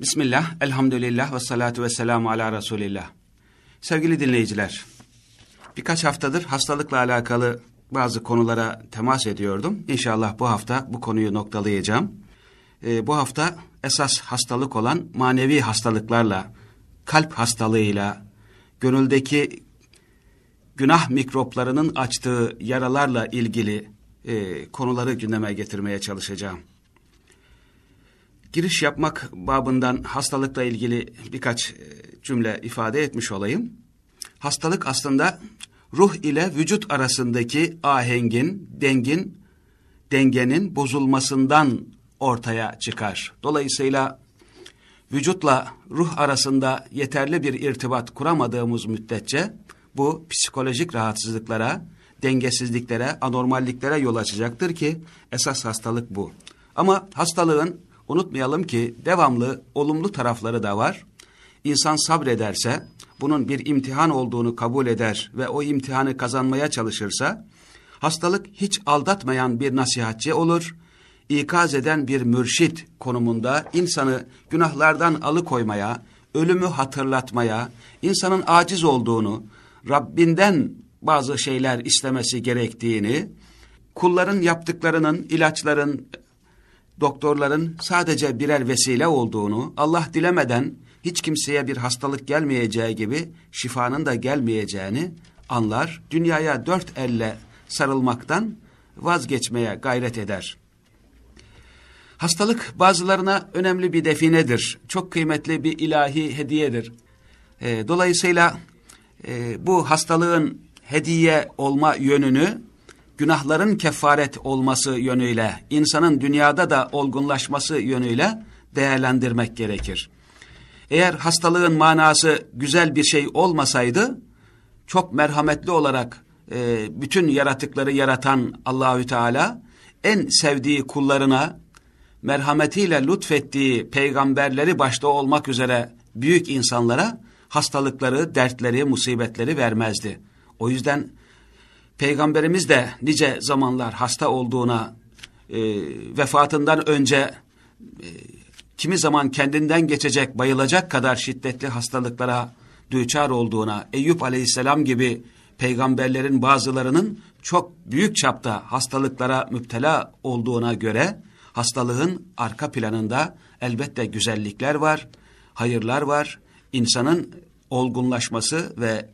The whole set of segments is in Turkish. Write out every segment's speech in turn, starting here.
Bismillah, elhamdülillah ve salatu ve selamu ala Resulillah. Sevgili dinleyiciler, birkaç haftadır hastalıkla alakalı bazı konulara temas ediyordum. İnşallah bu hafta bu konuyu noktalayacağım. Ee, bu hafta esas hastalık olan manevi hastalıklarla, kalp hastalığıyla, gönüldeki günah mikroplarının açtığı yaralarla ilgili e, konuları gündeme getirmeye çalışacağım. Giriş yapmak babından hastalıkla ilgili birkaç e, cümle ifade etmiş olayım. Hastalık aslında ruh ile vücut arasındaki ahengin, dengin, dengenin bozulmasından ortaya çıkar. Dolayısıyla vücutla ruh arasında yeterli bir irtibat kuramadığımız müddetçe bu psikolojik rahatsızlıklara, dengesizliklere, anormalliklere yol açacaktır ki esas hastalık bu. Ama hastalığın unutmayalım ki devamlı olumlu tarafları da var. İnsan sabrederse, bunun bir imtihan olduğunu kabul eder ve o imtihanı kazanmaya çalışırsa, hastalık hiç aldatmayan bir nasihatçi olur, ikaz eden bir mürşit konumunda insanı günahlardan alıkoymaya, ölümü hatırlatmaya, insanın aciz olduğunu, Rabbinden bazı şeyler istemesi gerektiğini, kulların yaptıklarının, ilaçların, doktorların sadece birer vesile olduğunu, Allah dilemeden hiç kimseye bir hastalık gelmeyeceği gibi şifanın da gelmeyeceğini anlar, dünyaya dört elle sarılmaktan vazgeçmeye gayret eder. Hastalık bazılarına önemli bir definedir, çok kıymetli bir ilahi hediyedir. E, dolayısıyla e, bu hastalığın hediye olma yönünü günahların kefaret olması yönüyle, insanın dünyada da olgunlaşması yönüyle değerlendirmek gerekir. Eğer hastalığın manası güzel bir şey olmasaydı, çok merhametli olarak e, bütün yaratıkları yaratan Allahü Teala, en sevdiği kullarına, merhametiyle lütfettiği peygamberleri başta olmak üzere büyük insanlara hastalıkları, dertleri, musibetleri vermezdi. O yüzden Peygamberimiz de nice zamanlar hasta olduğuna, e, vefatından önce e, kimi zaman kendinden geçecek, bayılacak kadar şiddetli hastalıklara düçar olduğuna, Eyüp aleyhisselam gibi peygamberlerin bazılarının çok büyük çapta hastalıklara müptela olduğuna göre, hastalığın arka planında elbette güzellikler var, hayırlar var, insanın olgunlaşması ve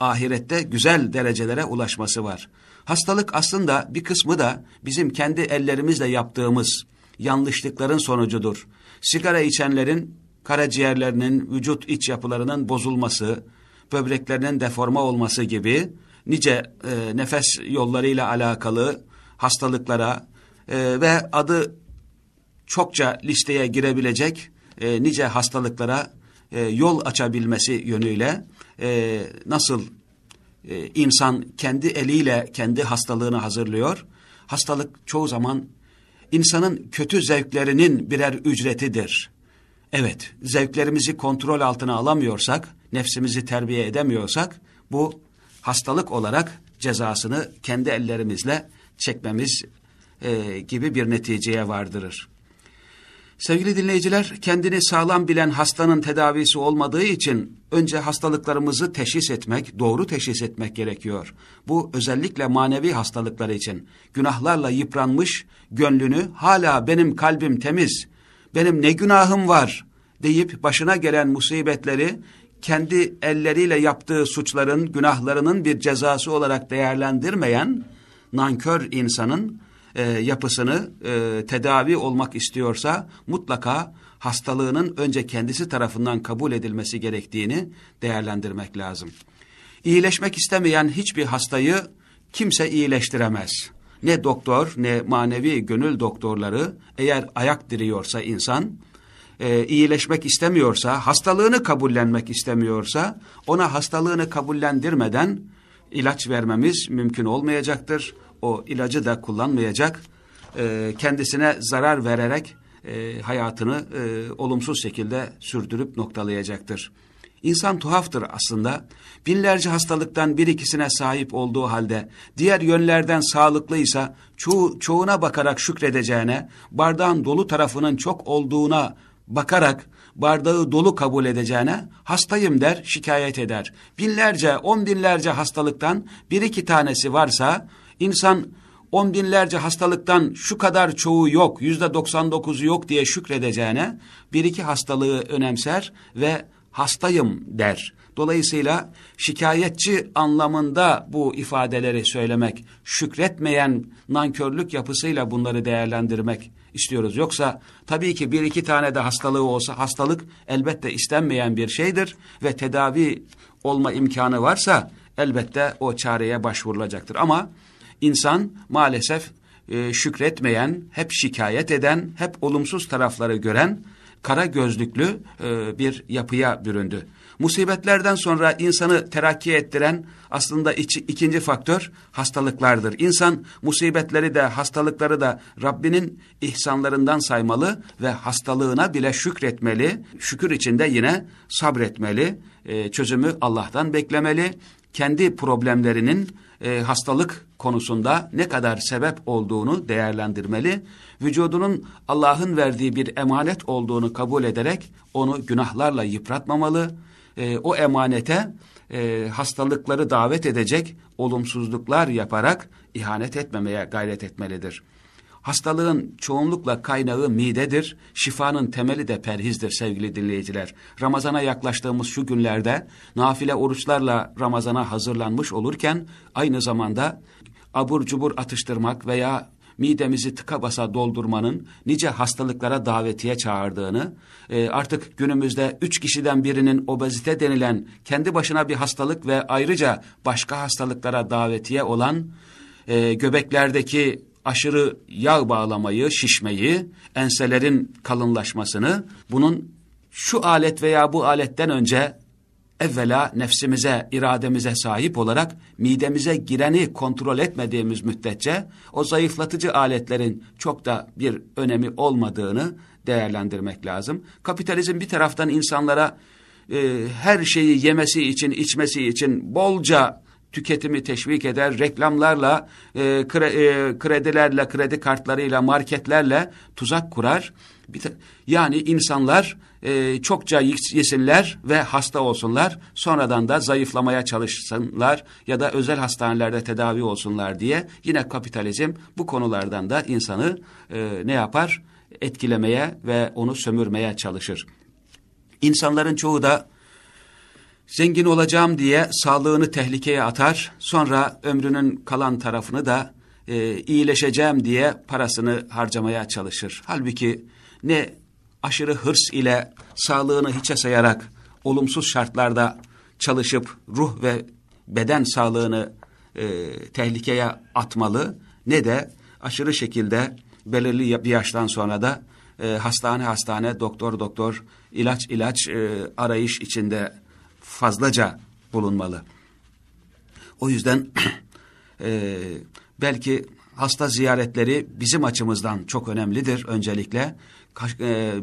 ahirette güzel derecelere ulaşması var. Hastalık aslında bir kısmı da bizim kendi ellerimizle yaptığımız yanlışlıkların sonucudur. Sigara içenlerin karaciğerlerinin, vücut iç yapılarının bozulması, böbreklerinin deforma olması gibi nice e, nefes yollarıyla alakalı hastalıklara e, ve adı çokça listeye girebilecek e, nice hastalıklara e, yol açabilmesi yönüyle e, nasıl e, insan kendi eliyle kendi hastalığını hazırlıyor. Hastalık çoğu zaman insanın kötü zevklerinin birer ücretidir. Evet, zevklerimizi kontrol altına alamıyorsak, nefsimizi terbiye edemiyorsak, bu hastalık olarak cezasını kendi ellerimizle çekmemiz e, gibi bir neticeye vardırır. Sevgili dinleyiciler, kendini sağlam bilen hastanın tedavisi olmadığı için önce hastalıklarımızı teşhis etmek, doğru teşhis etmek gerekiyor. Bu özellikle manevi hastalıklar için. Günahlarla yıpranmış gönlünü hala benim kalbim temiz, benim ne günahım var deyip başına gelen musibetleri kendi elleriyle yaptığı suçların, günahlarının bir cezası olarak değerlendirmeyen nankör insanın e, yapısını e, tedavi olmak istiyorsa mutlaka hastalığının önce kendisi tarafından kabul edilmesi gerektiğini değerlendirmek lazım. İyileşmek istemeyen hiçbir hastayı kimse iyileştiremez. Ne doktor ne manevi gönül doktorları eğer ayak diriyorsa insan, e, iyileşmek istemiyorsa, hastalığını kabullenmek istemiyorsa ona hastalığını kabullendirmeden ilaç vermemiz mümkün olmayacaktır o ilacı da kullanmayacak, e, kendisine zarar vererek e, hayatını e, olumsuz şekilde sürdürüp noktalayacaktır. İnsan tuhaftır aslında. Binlerce hastalıktan bir ikisine sahip olduğu halde diğer yönlerden sağlıklıysa çoğu, çoğuna bakarak şükredeceğine, bardağın dolu tarafının çok olduğuna bakarak bardağı dolu kabul edeceğine hastayım der, şikayet eder. Binlerce, on binlerce hastalıktan bir iki tanesi varsa insan on binlerce hastalıktan şu kadar çoğu yok, yüzde doksan dokuzu yok diye şükredeceğine bir iki hastalığı önemser ve hastayım der. Dolayısıyla şikayetçi anlamında bu ifadeleri söylemek, şükretmeyen nankörlük yapısıyla bunları değerlendirmek istiyoruz. Yoksa tabii ki bir iki tane de hastalığı olsa hastalık elbette istenmeyen bir şeydir ve tedavi olma imkanı varsa elbette o çareye başvurulacaktır. Ama insan maalesef e, şükretmeyen, hep şikayet eden, hep olumsuz tarafları gören kara gözlüklü e, bir yapıya büründü. Musibetlerden sonra insanı terakki ettiren aslında iki, ikinci faktör hastalıklardır. İnsan musibetleri de hastalıkları da Rabbinin ihsanlarından saymalı ve hastalığına bile şükretmeli. Şükür içinde yine sabretmeli. E, çözümü Allah'tan beklemeli. Kendi problemlerinin e, hastalık konusunda ne kadar sebep olduğunu değerlendirmeli. Vücudunun Allah'ın verdiği bir emanet olduğunu kabul ederek onu günahlarla yıpratmamalı e, o emanete e, hastalıkları davet edecek olumsuzluklar yaparak ihanet etmemeye gayret etmelidir. Hastalığın çoğunlukla kaynağı midedir, şifanın temeli de perhizdir sevgili dinleyiciler. Ramazana yaklaştığımız şu günlerde nafile oruçlarla Ramazana hazırlanmış olurken aynı zamanda abur cubur atıştırmak veya midemizi tıka basa doldurmanın nice hastalıklara davetiye çağırdığını, e, artık günümüzde üç kişiden birinin obezite denilen kendi başına bir hastalık ve ayrıca başka hastalıklara davetiye olan e, göbeklerdeki aşırı yağ bağlamayı, şişmeyi, enselerin kalınlaşmasını, bunun şu alet veya bu aletten önce evvela nefsimize, irademize sahip olarak midemize gireni kontrol etmediğimiz müddetçe o zayıflatıcı aletlerin çok da bir önemi olmadığını değerlendirmek lazım. Kapitalizm bir taraftan insanlara e, her şeyi yemesi için, içmesi için bolca tüketimi teşvik eder, reklamlarla, e, kre, e, kredilerle, kredi kartlarıyla, marketlerle tuzak kurar. Bir yani insanlar e, çokça yesinler ve hasta olsunlar, sonradan da zayıflamaya çalışsınlar ya da özel hastanelerde tedavi olsunlar diye yine kapitalizm bu konulardan da insanı e, ne yapar? Etkilemeye ve onu sömürmeye çalışır. İnsanların çoğu da zengin olacağım diye sağlığını tehlikeye atar, sonra ömrünün kalan tarafını da e, iyileşeceğim diye parasını harcamaya çalışır. Halbuki ne aşırı hırs ile sağlığını hiçe sayarak olumsuz şartlarda çalışıp ruh ve beden sağlığını e, tehlikeye atmalı ne de aşırı şekilde belirli bir yaştan sonra da e, hastane hastane doktor doktor ilaç ilaç e, arayış içinde fazlaca bulunmalı. O yüzden e, belki hasta ziyaretleri bizim açımızdan çok önemlidir öncelikle. E,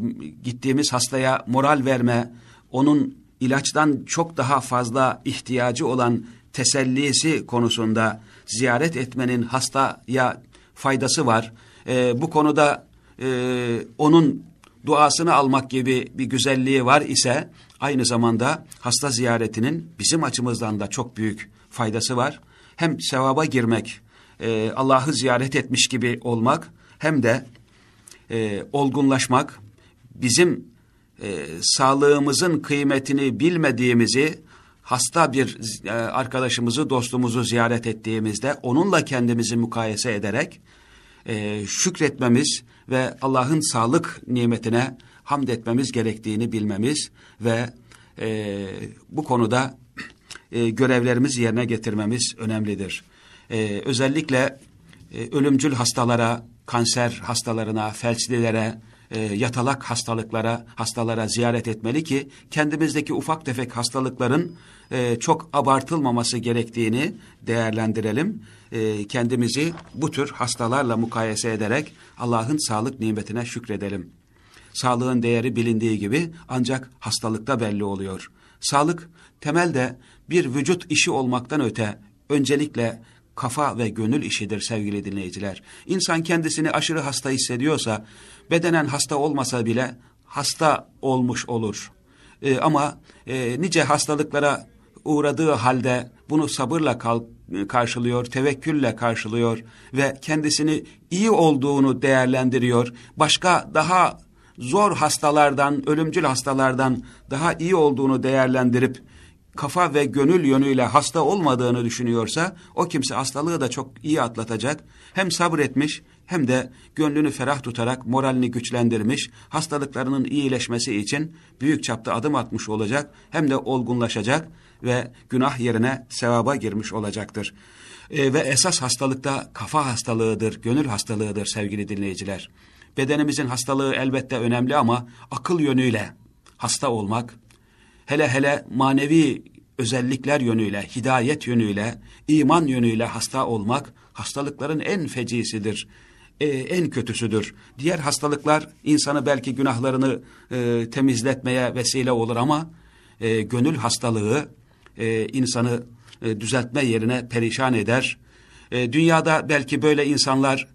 gittiğimiz hastaya moral verme, onun ilaçtan çok daha fazla ihtiyacı olan tesellisi konusunda ziyaret etmenin hastaya faydası var. E, bu konuda e, onun duasını almak gibi bir güzelliği var ise aynı zamanda hasta ziyaretinin bizim açımızdan da çok büyük faydası var. Hem sevaba girmek, e, Allah'ı ziyaret etmiş gibi olmak hem de e, olgunlaşmak, bizim e, sağlığımızın kıymetini bilmediğimizi hasta bir e, arkadaşımızı, dostumuzu ziyaret ettiğimizde onunla kendimizi mukayese ederek e, şükretmemiz ve Allah'ın sağlık nimetine hamd etmemiz gerektiğini bilmemiz ve e, bu konuda e, görevlerimizi yerine getirmemiz önemlidir. E, özellikle e, ölümcül hastalara, kanser hastalarına, felçlilere, e, yatalak hastalıklara, hastalara ziyaret etmeli ki kendimizdeki ufak tefek hastalıkların e, çok abartılmaması gerektiğini değerlendirelim. E, kendimizi bu tür hastalarla mukayese ederek Allah'ın sağlık nimetine şükredelim. Sağlığın değeri bilindiği gibi ancak hastalıkta belli oluyor. Sağlık temelde bir vücut işi olmaktan öte öncelikle kafa ve gönül işidir sevgili dinleyiciler. İnsan kendisini aşırı hasta hissediyorsa, bedenen hasta olmasa bile hasta olmuş olur. E, ama e, nice hastalıklara uğradığı halde bunu sabırla kal karşılıyor, tevekkülle karşılıyor ve kendisini iyi olduğunu değerlendiriyor. Başka daha zor hastalardan, ölümcül hastalardan daha iyi olduğunu değerlendirip kafa ve gönül yönüyle hasta olmadığını düşünüyorsa o kimse hastalığı da çok iyi atlatacak. Hem sabretmiş hem de gönlünü ferah tutarak moralini güçlendirmiş, hastalıklarının iyileşmesi için büyük çapta adım atmış olacak, hem de olgunlaşacak ve günah yerine sevaba girmiş olacaktır. E, ve esas hastalıkta kafa hastalığıdır, gönül hastalığıdır sevgili dinleyiciler. Bedenimizin hastalığı elbette önemli ama akıl yönüyle hasta olmak, hele hele manevi özellikler yönüyle, hidayet yönüyle, iman yönüyle hasta olmak hastalıkların en fecisidir e, en kötüsüdür. Diğer hastalıklar insanı belki günahlarını e, temizletmeye vesile olur ama e, gönül hastalığı e, insanı e, düzeltme yerine perişan eder. E, dünyada belki böyle insanlar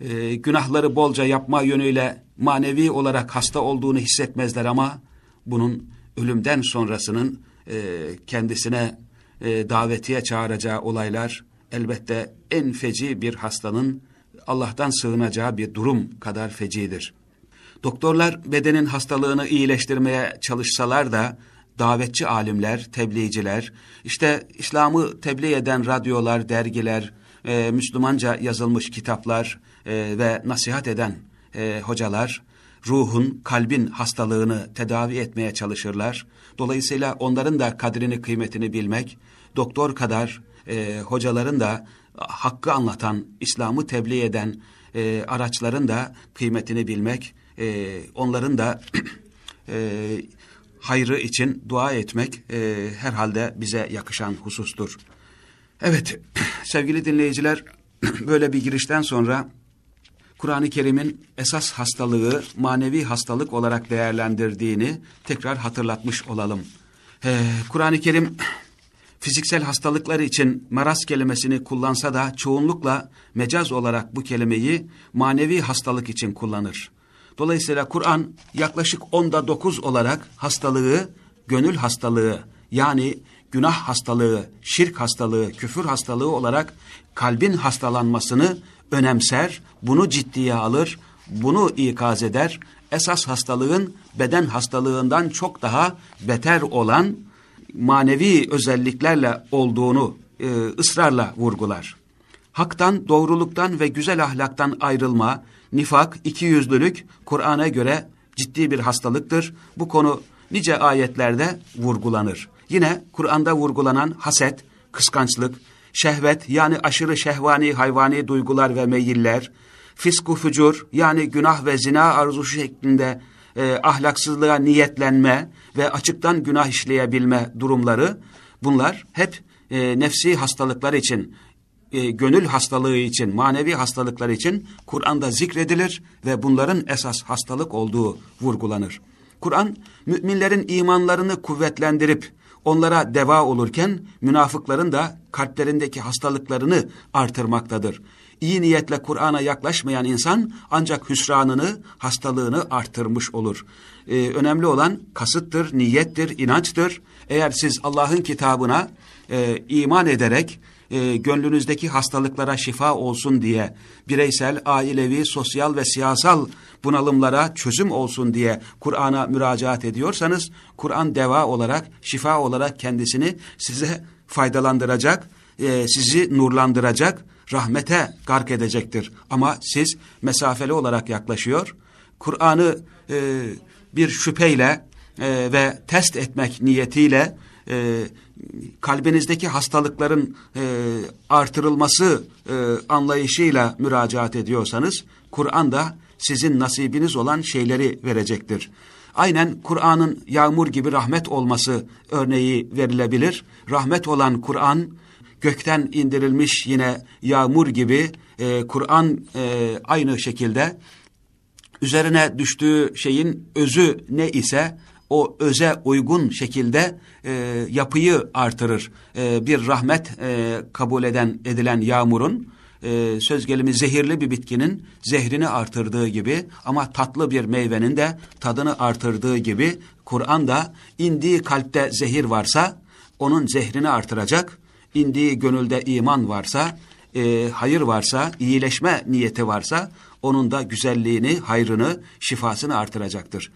e, günahları bolca yapma yönüyle manevi olarak hasta olduğunu hissetmezler ama bunun ölümden sonrasının e, kendisine e, davetiye çağıracağı olaylar elbette en feci bir hastanın Allah'tan sığınacağı bir durum kadar fecidir. Doktorlar bedenin hastalığını iyileştirmeye çalışsalar da davetçi alimler, tebliğciler, işte İslam'ı tebliğ eden radyolar, dergiler, e, Müslümanca yazılmış kitaplar e, ve nasihat eden e, hocalar, ruhun, kalbin hastalığını tedavi etmeye çalışırlar. Dolayısıyla onların da kadrini, kıymetini bilmek, doktor kadar e, hocaların da hakkı anlatan, İslam'ı tebliğ eden e, araçların da kıymetini bilmek, e, onların da e, hayrı için dua etmek e, herhalde bize yakışan husustur. Evet sevgili dinleyiciler böyle bir girişten sonra Kur'an-ı Kerim'in esas hastalığı manevi hastalık olarak değerlendirdiğini tekrar hatırlatmış olalım. Ee, Kur'an-ı Kerim fiziksel hastalıklar için maraz kelimesini kullansa da çoğunlukla mecaz olarak bu kelimeyi manevi hastalık için kullanır. Dolayısıyla Kur'an yaklaşık onda dokuz olarak hastalığı, gönül hastalığı yani günah hastalığı, şirk hastalığı, küfür hastalığı olarak kalbin hastalanmasını önemser, bunu ciddiye alır, bunu ikaz eder. Esas hastalığın beden hastalığından çok daha beter olan manevi özelliklerle olduğunu e, ısrarla vurgular. Haktan, doğruluktan ve güzel ahlaktan ayrılma, nifak, ikiyüzlülük Kur'an'a göre ciddi bir hastalıktır. Bu konu nice ayetlerde vurgulanır. Yine Kur'an'da vurgulanan haset, kıskançlık, şehvet yani aşırı şehvani hayvani duygular ve meyiller, fisku fücur yani günah ve zina arzusu şeklinde e, ahlaksızlığa niyetlenme ve açıktan günah işleyebilme durumları bunlar hep e, nefsi hastalıklar için, e, gönül hastalığı için, manevi hastalıklar için Kur'an'da zikredilir ve bunların esas hastalık olduğu vurgulanır. Kur'an müminlerin imanlarını kuvvetlendirip onlara deva olurken münafıkların da kalplerindeki hastalıklarını artırmaktadır. İyi niyetle Kur'an'a yaklaşmayan insan ancak hüsranını, hastalığını arttırmış olur. Ee, önemli olan kasıttır, niyettir, inançtır. Eğer siz Allah'ın kitabına e, iman ederek e, gönlünüzdeki hastalıklara şifa olsun diye bireysel, ailevi, sosyal ve siyasal bunalımlara çözüm olsun diye Kur'an'a müracaat ediyorsanız Kur'an deva olarak, şifa olarak kendisini size faydalandıracak, e, sizi nurlandıracak, rahmete gark edecektir. Ama siz mesafeli olarak yaklaşıyor, Kur'an'ı e, bir şüpheyle e, ve test etmek niyetiyle e, kalbinizdeki hastalıkların e, artırılması e, anlayışıyla müracaat ediyorsanız, Kur'an da sizin nasibiniz olan şeyleri verecektir. Aynen Kur'an'ın yağmur gibi rahmet olması örneği verilebilir. Rahmet olan Kur'an, gökten indirilmiş yine yağmur gibi e, Kur'an e, aynı şekilde üzerine düştüğü şeyin özü ne ise o öze uygun şekilde e, yapıyı artırır. E, bir rahmet e, kabul eden edilen yağmurun e, söz gelimi zehirli bir bitkinin zehrini artırdığı gibi ama tatlı bir meyvenin de tadını artırdığı gibi Kur'an da indiği kalpte zehir varsa onun zehrini artıracak, indiği gönülde iman varsa, e, hayır varsa, iyileşme niyeti varsa onun da güzelliğini, hayrını, şifasını artıracaktır.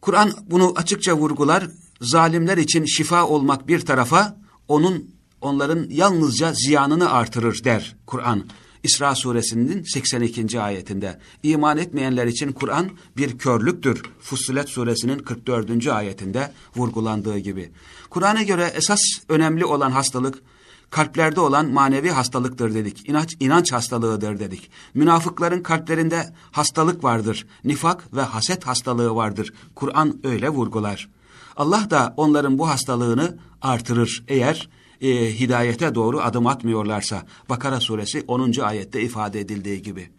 Kur'an bunu açıkça vurgular. Zalimler için şifa olmak bir tarafa, onun onların yalnızca ziyanını artırır der Kur'an. İsra suresinin 82. ayetinde. İman etmeyenler için Kur'an bir körlüktür. Fussilet suresinin 44. ayetinde vurgulandığı gibi. Kur'an'a göre esas önemli olan hastalık kalplerde olan manevi hastalıktır dedik. İnanç, inanç hastalığıdır dedik. Münafıkların kalplerinde hastalık vardır. Nifak ve haset hastalığı vardır. Kur'an öyle vurgular. Allah da onların bu hastalığını artırır eğer e, hidayete doğru adım atmıyorlarsa. Bakara suresi 10. ayette ifade edildiği gibi.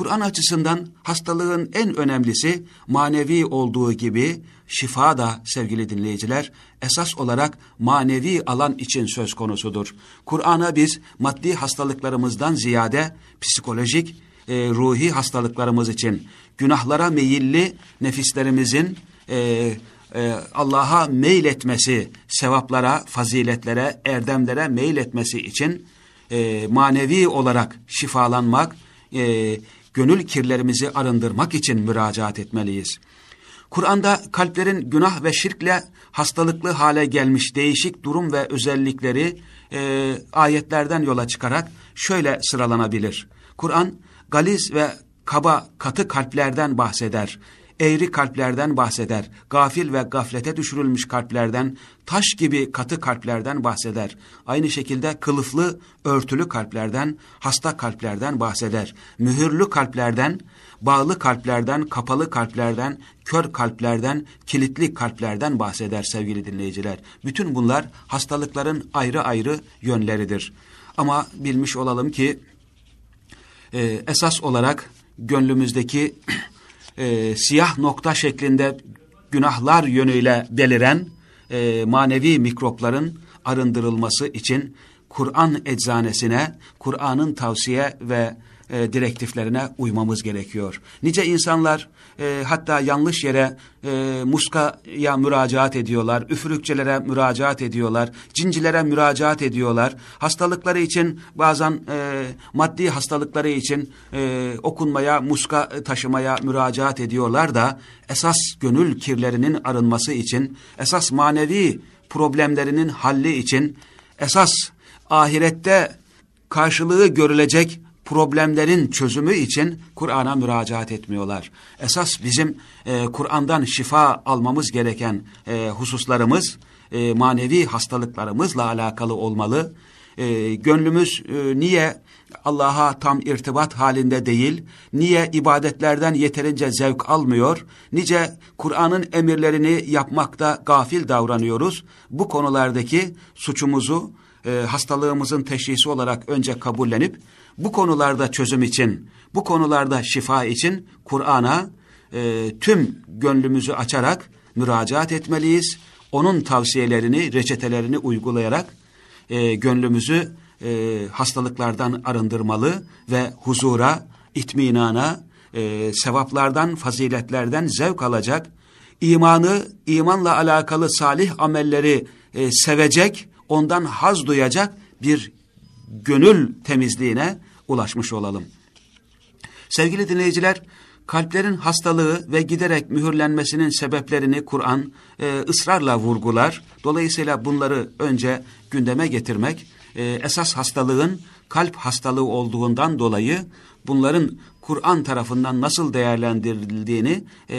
Kur'an açısından hastalığın en önemlisi manevi olduğu gibi şifa da sevgili dinleyiciler esas olarak manevi alan için söz konusudur. Kur'an'a biz maddi hastalıklarımızdan ziyade psikolojik, e, ruhi hastalıklarımız için günahlara meyilli nefislerimizin e, e, Allah'a meyletmesi, sevaplara, faziletlere, erdemlere meyletmesi için e, manevi olarak şifalanmak, e, gönül kirlerimizi arındırmak için müracaat etmeliyiz. Kur'an'da kalplerin günah ve şirkle hastalıklı hale gelmiş değişik durum ve özellikleri e, ayetlerden yola çıkarak şöyle sıralanabilir. Kur'an galiz ve kaba katı kalplerden bahseder eğri kalplerden bahseder. Gafil ve gaflete düşürülmüş kalplerden, taş gibi katı kalplerden bahseder. Aynı şekilde kılıflı, örtülü kalplerden, hasta kalplerden bahseder. Mühürlü kalplerden, bağlı kalplerden, kapalı kalplerden, kör kalplerden, kilitli kalplerden bahseder sevgili dinleyiciler. Bütün bunlar hastalıkların ayrı ayrı yönleridir. Ama bilmiş olalım ki e, esas olarak gönlümüzdeki e, siyah nokta şeklinde günahlar yönüyle beliren e, manevi mikropların arındırılması için Kur'an eczanesine, Kur'an'ın tavsiye ve e, direktiflerine uymamız gerekiyor. Nice insanlar e, hatta yanlış yere e, muskaya müracaat ediyorlar, üfürükçelere müracaat ediyorlar, cincilere müracaat ediyorlar. Hastalıkları için bazen e, maddi hastalıkları için e, okunmaya, muska taşımaya müracaat ediyorlar da esas gönül kirlerinin arınması için, esas manevi problemlerinin halli için, esas ahirette karşılığı görülecek problemlerin çözümü için Kur'an'a müracaat etmiyorlar. Esas bizim e, Kur'an'dan şifa almamız gereken e, hususlarımız e, manevi hastalıklarımızla alakalı olmalı. E, gönlümüz e, niye Allah'a tam irtibat halinde değil, niye ibadetlerden yeterince zevk almıyor, nice Kur'an'ın emirlerini yapmakta gafil davranıyoruz. Bu konulardaki suçumuzu, e, hastalığımızın teşhisi olarak önce kabullenip bu konularda çözüm için, bu konularda şifa için Kur'an'a e, tüm gönlümüzü açarak müracaat etmeliyiz. Onun tavsiyelerini, reçetelerini uygulayarak e, gönlümüzü e, hastalıklardan arındırmalı ve huzura, itminana, e, sevaplardan, faziletlerden zevk alacak, imanı, imanla alakalı salih amelleri e, sevecek, ondan haz duyacak bir gönül temizliğine ulaşmış olalım. Sevgili dinleyiciler, kalplerin hastalığı ve giderek mühürlenmesinin sebeplerini Kur'an e, ısrarla vurgular. Dolayısıyla bunları önce gündeme getirmek, e, esas hastalığın kalp hastalığı olduğundan dolayı bunların Kur'an tarafından nasıl değerlendirildiğini e,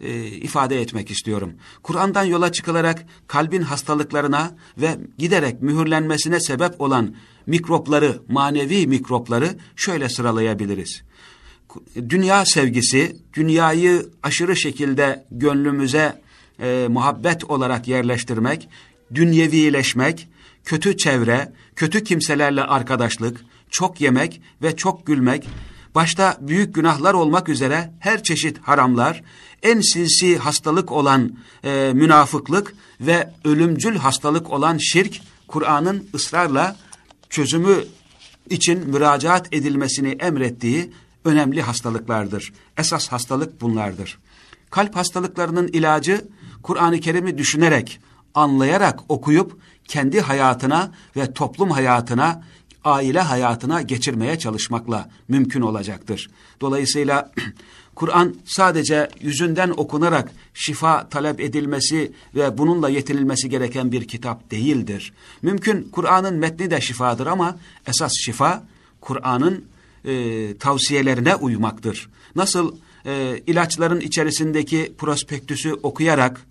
e, ifade etmek istiyorum. Kur'an'dan yola çıkılarak kalbin hastalıklarına ve giderek mühürlenmesine sebep olan mikropları, manevi mikropları şöyle sıralayabiliriz. Dünya sevgisi, dünyayı aşırı şekilde gönlümüze e, muhabbet olarak yerleştirmek, dünyevileşmek, kötü çevre, kötü kimselerle arkadaşlık, çok yemek ve çok gülmek, başta büyük günahlar olmak üzere her çeşit haramlar, en sinsi hastalık olan e, münafıklık ve ölümcül hastalık olan şirk, Kur'an'ın ısrarla çözümü için müracaat edilmesini emrettiği önemli hastalıklardır. Esas hastalık bunlardır. Kalp hastalıklarının ilacı Kur'an-ı Kerim'i düşünerek, anlayarak okuyup kendi hayatına ve toplum hayatına, aile hayatına geçirmeye çalışmakla mümkün olacaktır. Dolayısıyla Kur'an sadece yüzünden okunarak şifa talep edilmesi ve bununla yetinilmesi gereken bir kitap değildir. Mümkün Kur'an'ın metni de şifadır ama esas şifa Kur'an'ın e, tavsiyelerine uymaktır. Nasıl e, ilaçların içerisindeki prospektüsü okuyarak,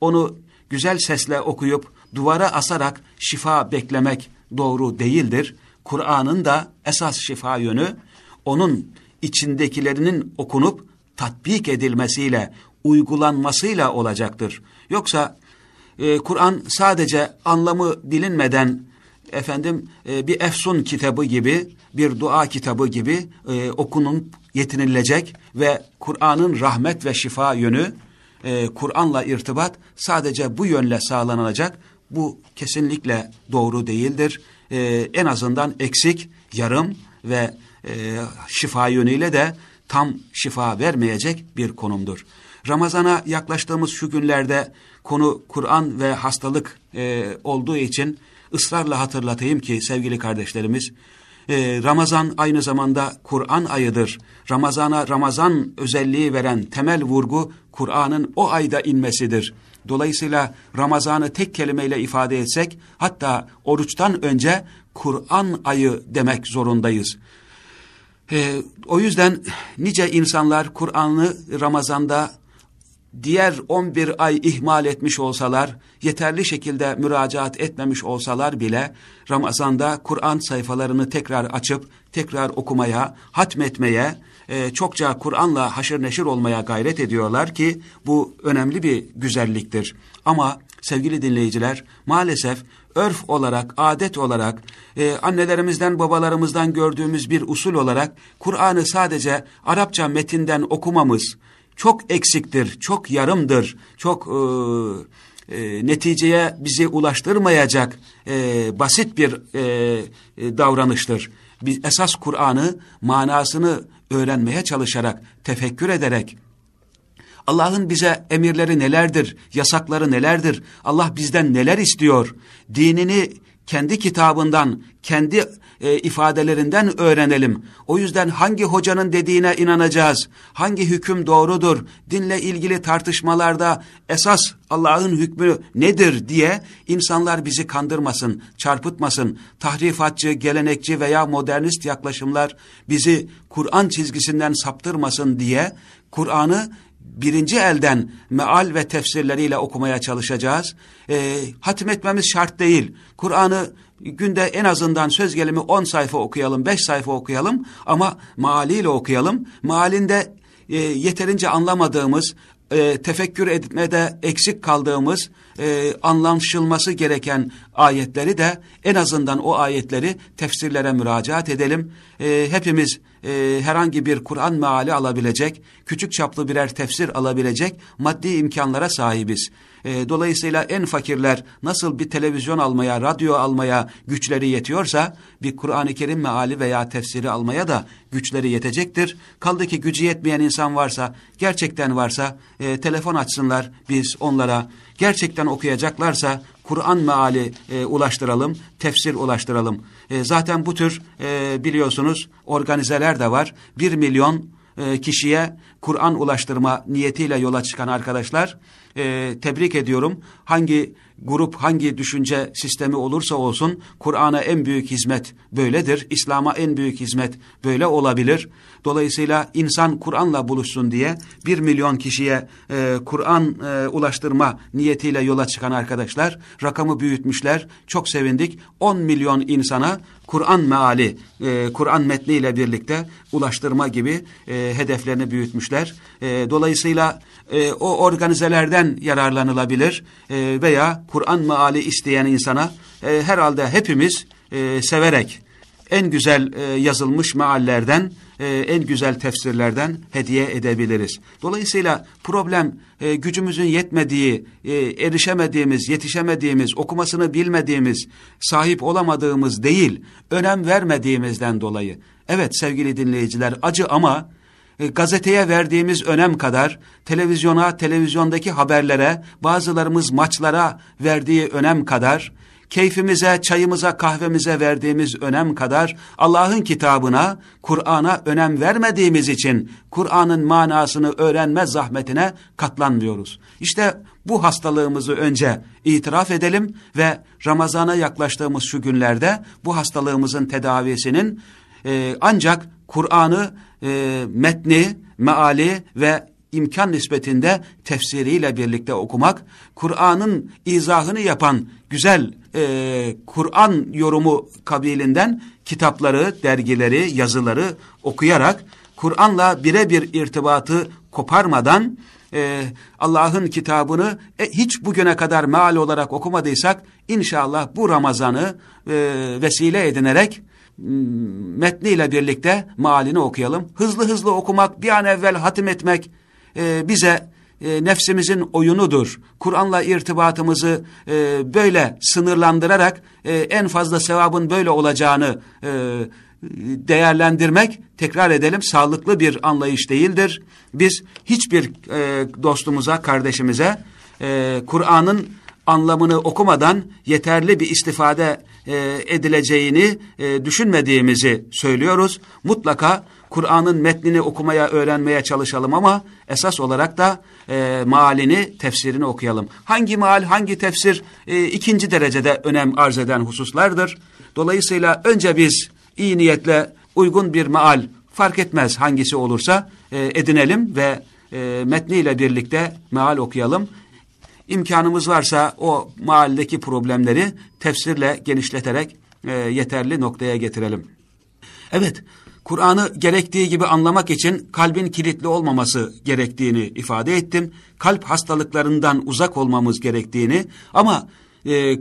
onu güzel sesle okuyup, duvara asarak şifa beklemek doğru değildir. Kur'an'ın da esas şifa yönü, onun içindekilerinin okunup tatbik edilmesiyle, uygulanmasıyla olacaktır. Yoksa e, Kur'an sadece anlamı bilinmeden efendim e, bir efsun kitabı gibi, bir dua kitabı gibi e, okunup yetinilecek ve Kur'an'ın rahmet ve şifa yönü, e, Kur'an'la irtibat sadece bu yönle sağlanacak. Bu kesinlikle doğru değildir. E, en azından eksik, yarım ve e, şifa yönüyle de tam şifa vermeyecek bir konumdur. Ramazana yaklaştığımız şu günlerde konu Kur'an ve hastalık e, olduğu için ısrarla hatırlatayım ki sevgili kardeşlerimiz, e, Ramazan aynı zamanda Kur'an ayıdır. Ramazana Ramazan özelliği veren temel vurgu Kur'an'ın o ayda inmesidir. Dolayısıyla Ramazan'ı tek kelimeyle ifade etsek, hatta oruçtan önce Kur'an ayı demek zorundayız. E, o yüzden nice insanlar Kur'an'ı Ramazan'da diğer 11 ay ihmal etmiş olsalar, yeterli şekilde müracaat etmemiş olsalar bile Ramazan'da Kur'an sayfalarını tekrar açıp tekrar okumaya, hatmetmeye, e, çokça Kur'an'la haşır neşir olmaya gayret ediyorlar ki bu önemli bir güzelliktir. Ama sevgili dinleyiciler maalesef örf olarak, adet olarak, e, annelerimizden, babalarımızdan gördüğümüz bir usul olarak Kur'an'ı sadece Arapça metinden okumamız çok eksiktir, çok yarımdır, çok e, e, neticeye bizi ulaştırmayacak e, basit bir e, e, davranıştır. Biz esas Kur'an'ı manasını öğrenmeye çalışarak, tefekkür ederek, Allah'ın bize emirleri nelerdir, yasakları nelerdir, Allah bizden neler istiyor, dinini kendi kitabından, kendi e, ifadelerinden öğrenelim. O yüzden hangi hocanın dediğine inanacağız, hangi hüküm doğrudur, dinle ilgili tartışmalarda esas Allah'ın hükmü nedir diye insanlar bizi kandırmasın, çarpıtmasın. Tahrifatçı, gelenekçi veya modernist yaklaşımlar bizi Kur'an çizgisinden saptırmasın diye Kur'an'ı birinci elden meal ve tefsirleriyle okumaya çalışacağız. E, hatmetmemiz şart değil. Kur'an'ı günde en azından söz gelimi 10 sayfa okuyalım, 5 sayfa okuyalım ama maaliyle okuyalım. Maalinde e, yeterince anlamadığımız, e, tefekkür etmede eksik kaldığımız, e, anlaşılması gereken ayetleri de en azından o ayetleri tefsirlere müracaat edelim. E, hepimiz e, herhangi bir Kur'an meali alabilecek, küçük çaplı birer tefsir alabilecek maddi imkanlara sahibiz. E, dolayısıyla en fakirler nasıl bir televizyon almaya, radyo almaya güçleri yetiyorsa bir Kur'an-ı Kerim meali veya tefsiri almaya da güçleri yetecektir. Kaldı ki gücü yetmeyen insan varsa, gerçekten varsa e, telefon açsınlar biz onlara. Gerçekten okuyacaklarsa Kur'an meali e, ulaştıralım, tefsir ulaştıralım. E, zaten bu tür e, biliyorsunuz organizeler de var. Bir milyon e, kişiye Kur'an ulaştırma niyetiyle yola çıkan arkadaşlar e, tebrik ediyorum. Hangi grup, hangi düşünce sistemi olursa olsun Kur'an'a en büyük hizmet böyledir. İslam'a en büyük hizmet böyle olabilir. Dolayısıyla insan Kur'an'la buluşsun diye bir milyon kişiye e, Kur'an e, ulaştırma niyetiyle yola çıkan arkadaşlar rakamı büyütmüşler. Çok sevindik. 10 milyon insana Kur'an meali, e, Kur'an metniyle birlikte ulaştırma gibi e, hedeflerini büyütmüşler. E, dolayısıyla e, o organizelerden yararlanılabilir e, veya Kur'an meali isteyen insana e, herhalde hepimiz e, severek en güzel e, yazılmış meallerden, e, en güzel tefsirlerden hediye edebiliriz. Dolayısıyla problem e, gücümüzün yetmediği, e, erişemediğimiz, yetişemediğimiz, okumasını bilmediğimiz, sahip olamadığımız değil, önem vermediğimizden dolayı. Evet sevgili dinleyiciler acı ama e, gazeteye verdiğimiz önem kadar televizyona, televizyondaki haberlere, bazılarımız maçlara verdiği önem kadar keyfimize, çayımıza, kahvemize verdiğimiz önem kadar Allah'ın kitabına, Kur'an'a önem vermediğimiz için Kur'an'ın manasını öğrenme zahmetine katlanmıyoruz. İşte bu hastalığımızı önce itiraf edelim ve Ramazan'a yaklaştığımız şu günlerde bu hastalığımızın tedavisinin e, ancak Kur'an'ı e, metni, meali ve imkan nispetinde tefsiriyle birlikte okumak, Kur'an'ın izahını yapan güzel e, Kur'an yorumu kabilinden kitapları, dergileri, yazıları okuyarak Kur'an'la birebir irtibatı koparmadan e, Allah'ın kitabını e, hiç bugüne kadar meal olarak okumadıysak inşallah bu Ramazan'ı e, vesile edinerek metniyle birlikte mealini okuyalım. Hızlı hızlı okumak, bir an evvel hatim etmek e, bize e, nefsimizin oyunudur. Kur'an'la irtibatımızı e, böyle sınırlandırarak e, en fazla sevabın böyle olacağını e, değerlendirmek, tekrar edelim, sağlıklı bir anlayış değildir. Biz hiçbir e, dostumuza, kardeşimize e, Kur'an'ın anlamını okumadan yeterli bir istifade e, edileceğini e, düşünmediğimizi söylüyoruz. Mutlaka Kur'an'ın metnini okumaya, öğrenmeye çalışalım ama esas olarak da e, mealini, tefsirini okuyalım. Hangi meal, hangi tefsir e, ikinci derecede önem arz eden hususlardır. Dolayısıyla önce biz iyi niyetle uygun bir meal fark etmez hangisi olursa e, edinelim ve e, metniyle birlikte meal okuyalım. İmkanımız varsa o mahalledeki problemleri tefsirle genişleterek e, yeterli noktaya getirelim. Evet, Kur'an'ı gerektiği gibi anlamak için kalbin kilitli olmaması gerektiğini ifade ettim. Kalp hastalıklarından uzak olmamız gerektiğini ama e,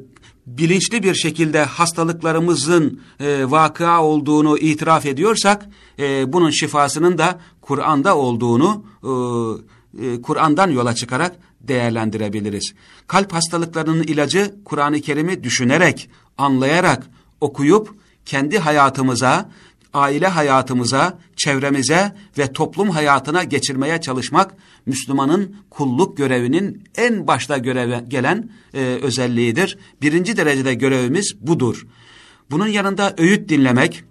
bilinçli bir şekilde hastalıklarımızın e, vakıa olduğunu itiraf ediyorsak e, bunun şifasının da Kur'an'da olduğunu e, e, Kur'an'dan yola çıkarak değerlendirebiliriz. Kalp hastalıklarının ilacı Kur'an-ı Kerim'i düşünerek, anlayarak, okuyup kendi hayatımıza, aile hayatımıza, çevremize ve toplum hayatına geçirmeye çalışmak Müslümanın kulluk görevinin en başta göreve gelen e, özelliğidir. Birinci derecede görevimiz budur. Bunun yanında öğüt dinlemek,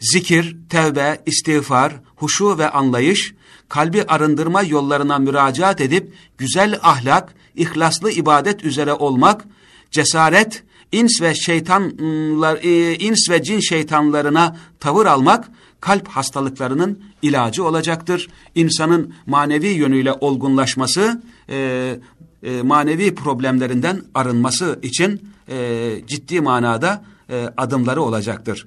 zikir, tevbe, istiğfar, huşu ve anlayış, kalbi arındırma yollarına müracaat edip güzel ahlak, ihlaslı ibadet üzere olmak, cesaret, ins ve şeytanlar, e, ins ve cin şeytanlarına tavır almak, kalp hastalıklarının ilacı olacaktır. İnsanın manevi yönüyle olgunlaşması, e, e, manevi problemlerinden arınması için e, ciddi manada e, adımları olacaktır.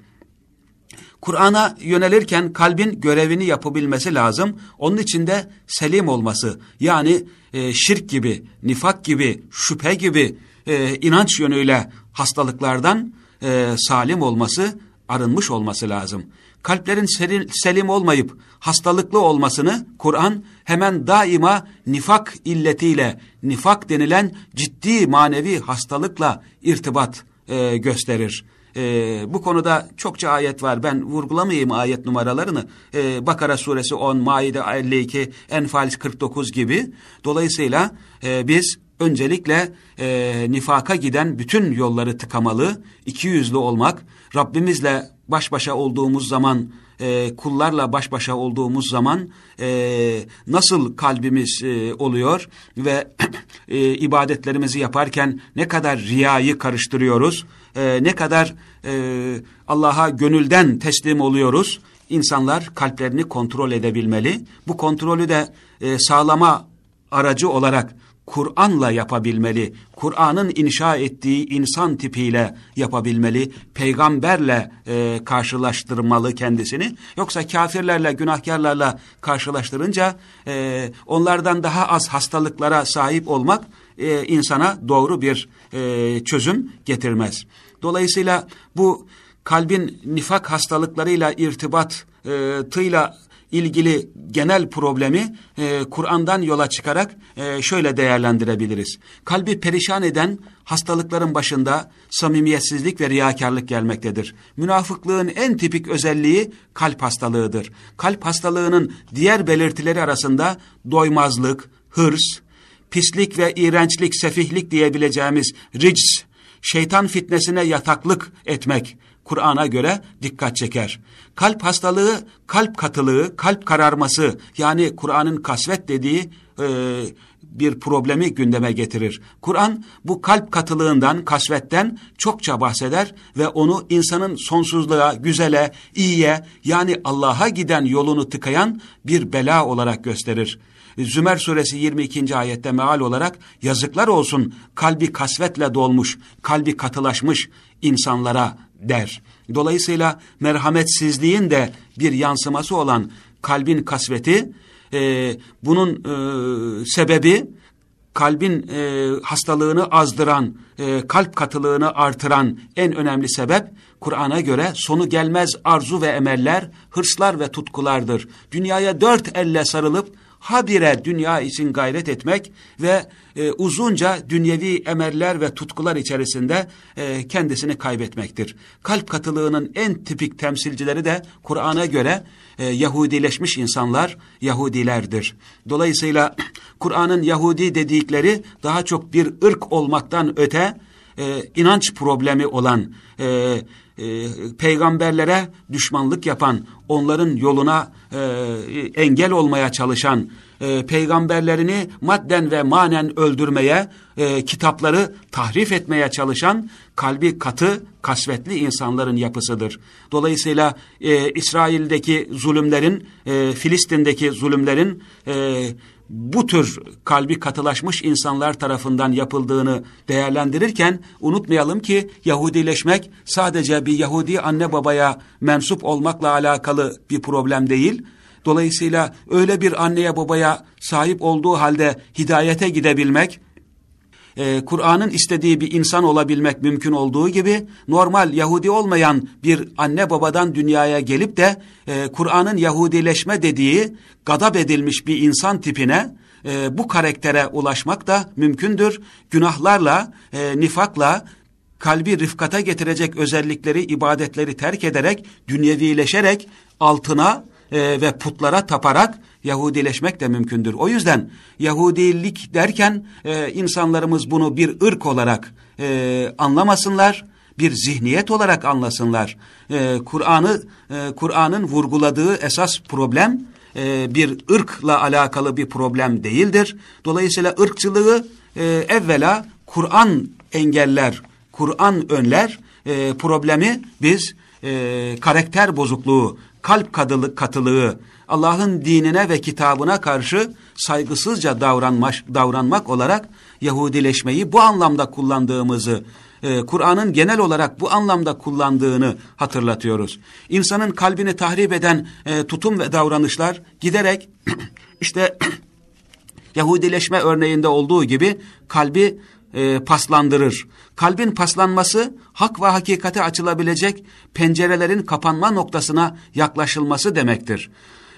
Kur'an'a yönelirken kalbin görevini yapabilmesi lazım. Onun içinde selim olması yani e, şirk gibi, nifak gibi, şüphe gibi e, inanç yönüyle hastalıklardan e, salim olması, arınmış olması lazım. Kalplerin serin, selim olmayıp hastalıklı olmasını Kur'an hemen daima nifak illetiyle, nifak denilen ciddi manevi hastalıkla irtibat e, gösterir. Ee, bu konuda çokça ayet var. Ben vurgulamayayım ayet numaralarını. Ee, Bakara suresi 10, Maide 52, Enfal 49 gibi. Dolayısıyla e, biz öncelikle e, nifaka giden bütün yolları tıkamalı, iki yüzlü olmak, Rabbimizle baş başa olduğumuz zaman, e, kullarla baş başa olduğumuz zaman e, nasıl kalbimiz e, oluyor ve e, ibadetlerimizi yaparken ne kadar riyayı karıştırıyoruz, e, ne kadar e, Allah'a gönülden teslim oluyoruz, insanlar kalplerini kontrol edebilmeli. Bu kontrolü de e, sağlama aracı olarak Kur'an'la yapabilmeli, Kur'an'ın inşa ettiği insan tipiyle yapabilmeli, peygamberle e, karşılaştırmalı kendisini. Yoksa kafirlerle, günahkarlarla karşılaştırınca e, onlardan daha az hastalıklara sahip olmak e, insana doğru bir e, çözüm getirmez. Dolayısıyla bu kalbin nifak hastalıklarıyla irtibatıyla ilgili genel problemi e, Kur'an'dan yola çıkarak e, şöyle değerlendirebiliriz. Kalbi perişan eden hastalıkların başında samimiyetsizlik ve riyakarlık gelmektedir. Münafıklığın en tipik özelliği kalp hastalığıdır. Kalp hastalığının diğer belirtileri arasında doymazlık, hırs, pislik ve iğrençlik, sefihlik diyebileceğimiz rics, şeytan fitnesine yataklık etmek, Kur'an'a göre dikkat çeker. Kalp hastalığı, kalp katılığı, kalp kararması yani Kur'an'ın kasvet dediği e, bir problemi gündeme getirir. Kur'an bu kalp katılığından, kasvetten çokça bahseder ve onu insanın sonsuzluğa, güzele, iyiye yani Allah'a giden yolunu tıkayan bir bela olarak gösterir. Zümer suresi 22. ayette meal olarak yazıklar olsun kalbi kasvetle dolmuş, kalbi katılaşmış insanlara der. Dolayısıyla merhametsizliğin de bir yansıması olan kalbin kasveti, e, bunun e, sebebi kalbin e, hastalığını azdıran, e, kalp katılığını artıran en önemli sebep Kur'an'a göre sonu gelmez arzu ve emeller, hırslar ve tutkulardır. Dünyaya dört elle sarılıp habire dünya için gayret etmek ve e, uzunca dünyevi emeller ve tutkular içerisinde e, kendisini kaybetmektir. Kalp katılığının en tipik temsilcileri de Kur'an'a göre e, Yahudileşmiş insanlar Yahudilerdir. Dolayısıyla Kur'an'ın Yahudi dedikleri daha çok bir ırk olmaktan öte e, inanç problemi olan e, e, peygamberlere düşmanlık yapan, onların yoluna e, engel olmaya çalışan, e, peygamberlerini madden ve manen öldürmeye, e, kitapları tahrif etmeye çalışan kalbi katı, kasvetli insanların yapısıdır. Dolayısıyla e, İsrail'deki zulümlerin, e, Filistin'deki zulümlerin e, bu tür kalbi katılaşmış insanlar tarafından yapıldığını değerlendirirken unutmayalım ki Yahudileşmek sadece bir Yahudi anne babaya mensup olmakla alakalı bir problem değil. Dolayısıyla öyle bir anneye babaya sahip olduğu halde hidayete gidebilmek, e, Kur'an'ın istediği bir insan olabilmek mümkün olduğu gibi normal Yahudi olmayan bir anne babadan dünyaya gelip de e, Kur'an'ın Yahudileşme dediği gadap edilmiş bir insan tipine e, bu karaktere ulaşmak da mümkündür. Günahlarla, e, nifakla, kalbi rıfkata getirecek özellikleri, ibadetleri terk ederek, dünyevileşerek altına e, ve putlara taparak Yahudileşmek de mümkündür. O yüzden Yahudilik derken e, insanlarımız bunu bir ırk olarak e, anlamasınlar, bir zihniyet olarak anlasınlar. E, Kur'an'ı e, Kur'an'ın vurguladığı esas problem e, bir ırkla alakalı bir problem değildir. Dolayısıyla ırkçılığı e, evvela Kur'an engeller, Kur'an önler. E, problemi biz e, karakter bozukluğu, kalp kadılık, katılığı, Allah'ın dinine ve kitabına karşı saygısızca davranmak, davranmak olarak Yahudileşmeyi bu anlamda kullandığımızı, e, Kur'an'ın genel olarak bu anlamda kullandığını hatırlatıyoruz. İnsanın kalbini tahrip eden e, tutum ve davranışlar giderek işte Yahudileşme örneğinde olduğu gibi kalbi e, paslandırır. Kalbin paslanması hak ve hakikate açılabilecek pencerelerin kapanma noktasına yaklaşılması demektir.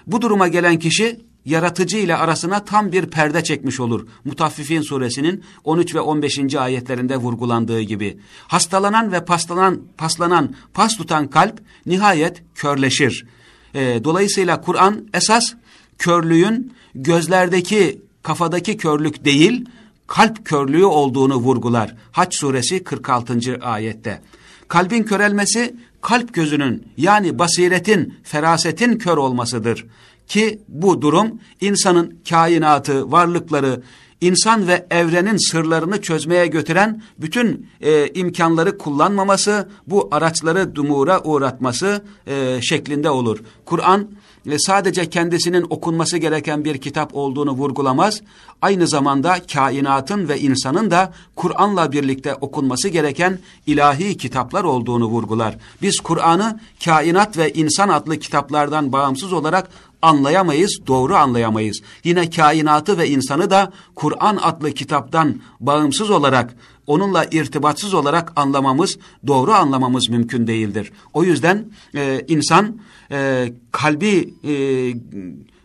Bu duruma gelen kişi yaratıcı ile arasına tam bir perde çekmiş olur. Mutaffifin suresinin 13 ve 15. ayetlerinde vurgulandığı gibi. Hastalanan ve paslanan, paslanan, pas tutan kalp nihayet körleşir. E, dolayısıyla Kur'an esas körlüğün gözlerdeki, kafadaki körlük değil, kalp körlüğü olduğunu vurgular. Haç suresi 46. ayette. Kalbin körelmesi kalp gözünün yani basiretin, ferasetin kör olmasıdır. Ki bu durum insanın kainatı, varlıkları, insan ve evrenin sırlarını çözmeye götüren bütün e, imkanları kullanmaması, bu araçları dumura uğratması e, şeklinde olur. Kur'an e, sadece kendisinin okunması gereken bir kitap olduğunu vurgulamaz, aynı zamanda kainatın ve insanın da Kur'an'la birlikte okunması gereken ilahi kitaplar olduğunu vurgular. Biz Kur'an'ı kainat ve insan adlı kitaplardan bağımsız olarak anlayamayız, doğru anlayamayız. Yine kainatı ve insanı da Kur'an adlı kitaptan bağımsız olarak, onunla irtibatsız olarak anlamamız, doğru anlamamız mümkün değildir. O yüzden e, insan e, kalbi e,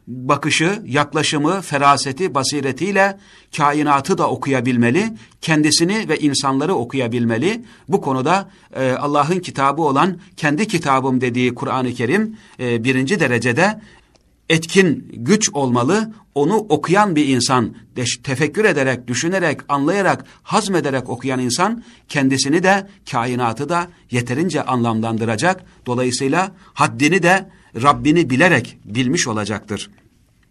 bakışı, yaklaşımı, feraseti, basiretiyle kainatı da okuyabilmeli, kendisini ve insanları okuyabilmeli. Bu konuda e, Allah'ın kitabı olan kendi kitabım dediği Kur'an-ı Kerim e, birinci derecede etkin güç olmalı. Onu okuyan bir insan, tefekkür ederek, düşünerek, anlayarak, hazmederek okuyan insan kendisini de kainatı da yeterince anlamlandıracak. Dolayısıyla haddini de Rabbini bilerek bilmiş olacaktır.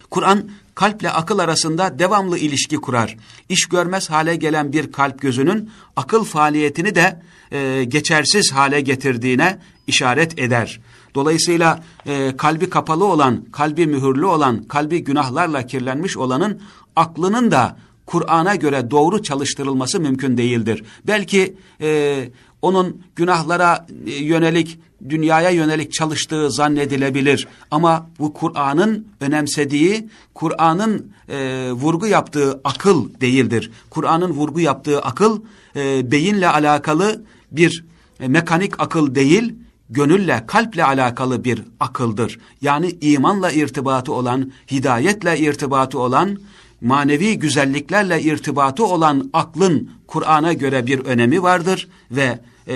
Kur'an kalple akıl arasında devamlı ilişki kurar. İş görmez hale gelen bir kalp gözünün akıl faaliyetini de e, geçersiz hale getirdiğine işaret eder. Dolayısıyla e, kalbi kapalı olan, kalbi mühürlü olan, kalbi günahlarla kirlenmiş olanın aklının da Kur'an'a göre doğru çalıştırılması mümkün değildir. Belki e, onun günahlara e, yönelik, dünyaya yönelik çalıştığı zannedilebilir. Ama bu Kur'an'ın önemsediği, Kur'an'ın e, vurgu yaptığı akıl değildir. Kur'an'ın vurgu yaptığı akıl e, beyinle alakalı bir e, mekanik akıl değil, gönülle, kalple alakalı bir akıldır. Yani imanla irtibatı olan, hidayetle irtibatı olan, manevi güzelliklerle irtibatı olan aklın Kur'an'a göre bir önemi vardır ve e,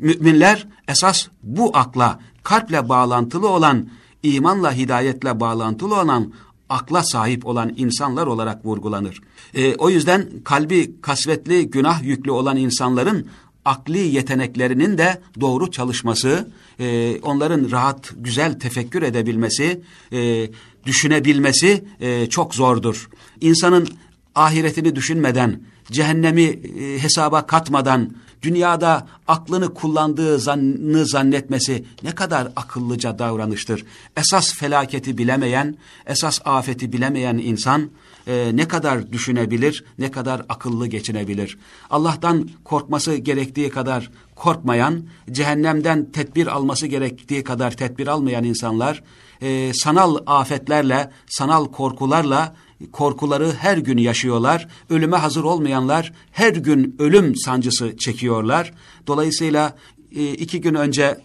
müminler esas bu akla, kalple bağlantılı olan, imanla, hidayetle bağlantılı olan akla sahip olan insanlar olarak vurgulanır. E, o yüzden kalbi kasvetli, günah yüklü olan insanların akli yeteneklerinin de doğru çalışması, e, onların rahat, güzel tefekkür edebilmesi, e, düşünebilmesi e, çok zordur. İnsanın ahiretini düşünmeden, cehennemi e, hesaba katmadan, dünyada aklını kullandığı zannı zannetmesi ne kadar akıllıca davranıştır. Esas felaketi bilemeyen, esas afeti bilemeyen insan e, ne kadar düşünebilir, ne kadar akıllı geçinebilir. Allah'tan korkması gerektiği kadar korkmayan, cehennemden tedbir alması gerektiği kadar tedbir almayan insanlar, e, sanal afetlerle, sanal korkularla korkuları her gün yaşıyorlar. Ölüme hazır olmayanlar her gün ölüm sancısı çekiyorlar. Dolayısıyla e, iki gün önce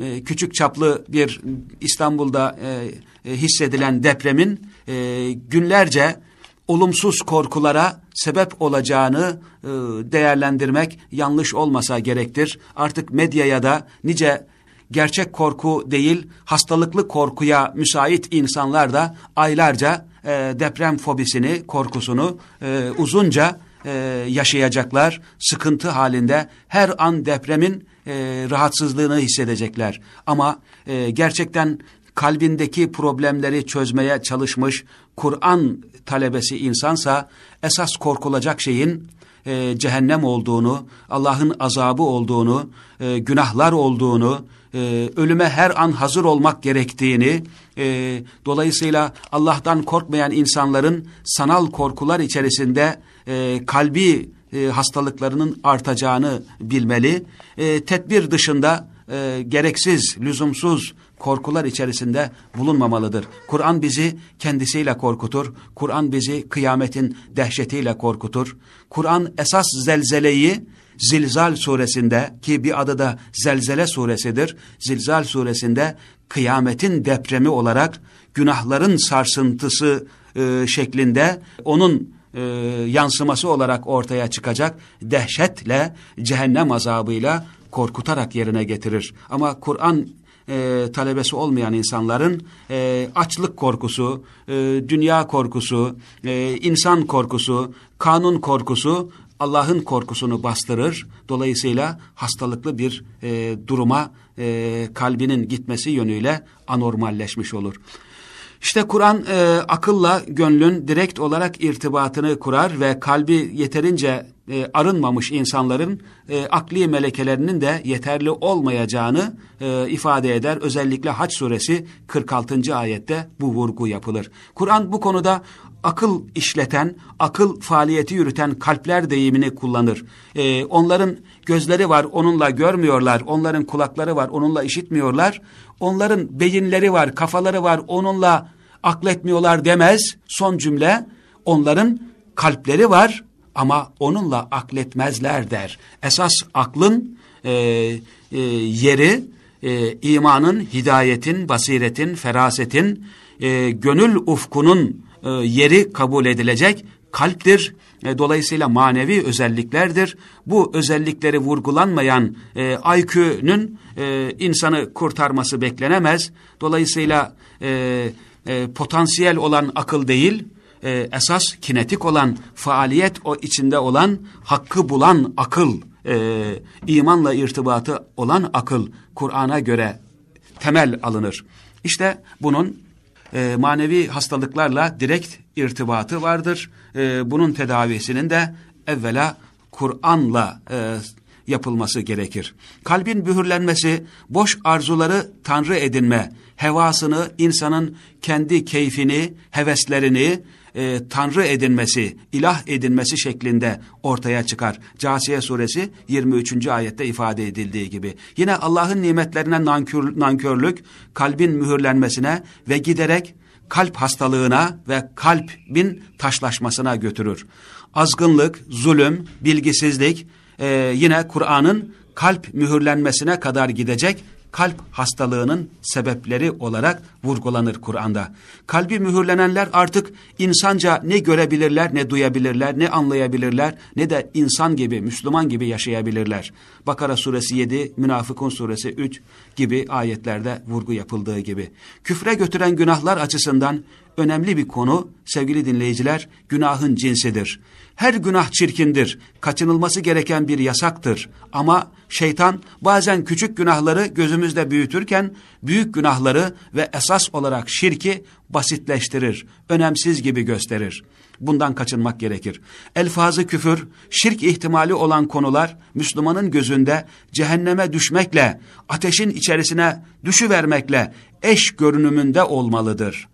e, küçük çaplı bir İstanbul'da e, hissedilen depremin günlerce olumsuz korkulara sebep olacağını değerlendirmek yanlış olmasa gerektir. Artık medyaya da nice gerçek korku değil hastalıklı korkuya müsait insanlar da aylarca e, deprem fobisini, korkusunu e, uzunca e, yaşayacaklar. Sıkıntı halinde her an depremin e, rahatsızlığını hissedecekler. Ama e, gerçekten kalbindeki problemleri çözmeye çalışmış Kur'an talebesi insansa esas korkulacak şeyin e, cehennem olduğunu, Allah'ın azabı olduğunu, e, günahlar olduğunu, e, ölüme her an hazır olmak gerektiğini, e, dolayısıyla Allah'tan korkmayan insanların sanal korkular içerisinde e, kalbi e, hastalıklarının artacağını bilmeli. E, tedbir dışında e, gereksiz, lüzumsuz korkular içerisinde bulunmamalıdır. Kur'an bizi kendisiyle korkutur. Kur'an bizi kıyametin dehşetiyle korkutur. Kur'an esas zelzeleyi Zilzal suresinde ki bir adı da Zelzele suresidir. Zilzal suresinde kıyametin depremi olarak günahların sarsıntısı e, şeklinde onun e, yansıması olarak ortaya çıkacak dehşetle cehennem azabıyla korkutarak yerine getirir. Ama Kur'an e, talebesi olmayan insanların e, açlık korkusu, e, dünya korkusu, e, insan korkusu, kanun korkusu Allah'ın korkusunu bastırır. Dolayısıyla hastalıklı bir e, duruma e, kalbinin gitmesi yönüyle anormalleşmiş olur. İşte Kur'an e, akılla gönlün direkt olarak irtibatını kurar ve kalbi yeterince e, arınmamış insanların e, akli melekelerinin de yeterli olmayacağını e, ifade eder. Özellikle Haç suresi 46. ayette bu vurgu yapılır. Kur'an bu konuda akıl işleten, akıl faaliyeti yürüten kalpler deyimini kullanır. Ee, onların gözleri var, onunla görmüyorlar. Onların kulakları var, onunla işitmiyorlar. Onların beyinleri var, kafaları var, onunla akletmiyorlar demez. Son cümle, onların kalpleri var ama onunla akletmezler der. Esas aklın e, e, yeri, e, imanın, hidayetin, basiretin, ferasetin, e, gönül ufkunun e, yeri kabul edilecek kalptir. E, dolayısıyla manevi özelliklerdir. Bu özellikleri vurgulanmayan e, IQ'nün e, insanı kurtarması beklenemez. Dolayısıyla e, e, potansiyel olan akıl değil, e, esas kinetik olan, faaliyet o içinde olan, hakkı bulan akıl, e, imanla irtibatı olan akıl Kur'an'a göre temel alınır. İşte bunun e, manevi hastalıklarla direkt irtibatı vardır. E, bunun tedavisinin de evvela Kur'an'la e, yapılması gerekir. Kalbin bühürlenmesi, boş arzuları tanrı edinme, hevasını, insanın kendi keyfini, heveslerini, e, tanrı edinmesi, ilah edinmesi şeklinde ortaya çıkar. Casiye suresi 23. ayette ifade edildiği gibi. Yine Allah'ın nimetlerine nankör, nankörlük, kalbin mühürlenmesine ve giderek kalp hastalığına ve kalbin taşlaşmasına götürür. Azgınlık, zulüm, bilgisizlik e, yine Kur'an'ın kalp mühürlenmesine kadar gidecek kalp hastalığının sebepleri olarak vurgulanır Kur'an'da. Kalbi mühürlenenler artık insanca ne görebilirler, ne duyabilirler, ne anlayabilirler, ne de insan gibi, Müslüman gibi yaşayabilirler. Bakara suresi 7, Münafıkun suresi 3 gibi ayetlerde vurgu yapıldığı gibi. Küfre götüren günahlar açısından önemli bir konu sevgili dinleyiciler günahın cinsidir. Her günah çirkindir, kaçınılması gereken bir yasaktır. Ama şeytan bazen küçük günahları gözümüzde büyütürken büyük günahları ve esas olarak şirki basitleştirir, önemsiz gibi gösterir. Bundan kaçınmak gerekir. Elfazı küfür, şirk ihtimali olan konular Müslümanın gözünde cehenneme düşmekle, ateşin içerisine düşüvermekle eş görünümünde olmalıdır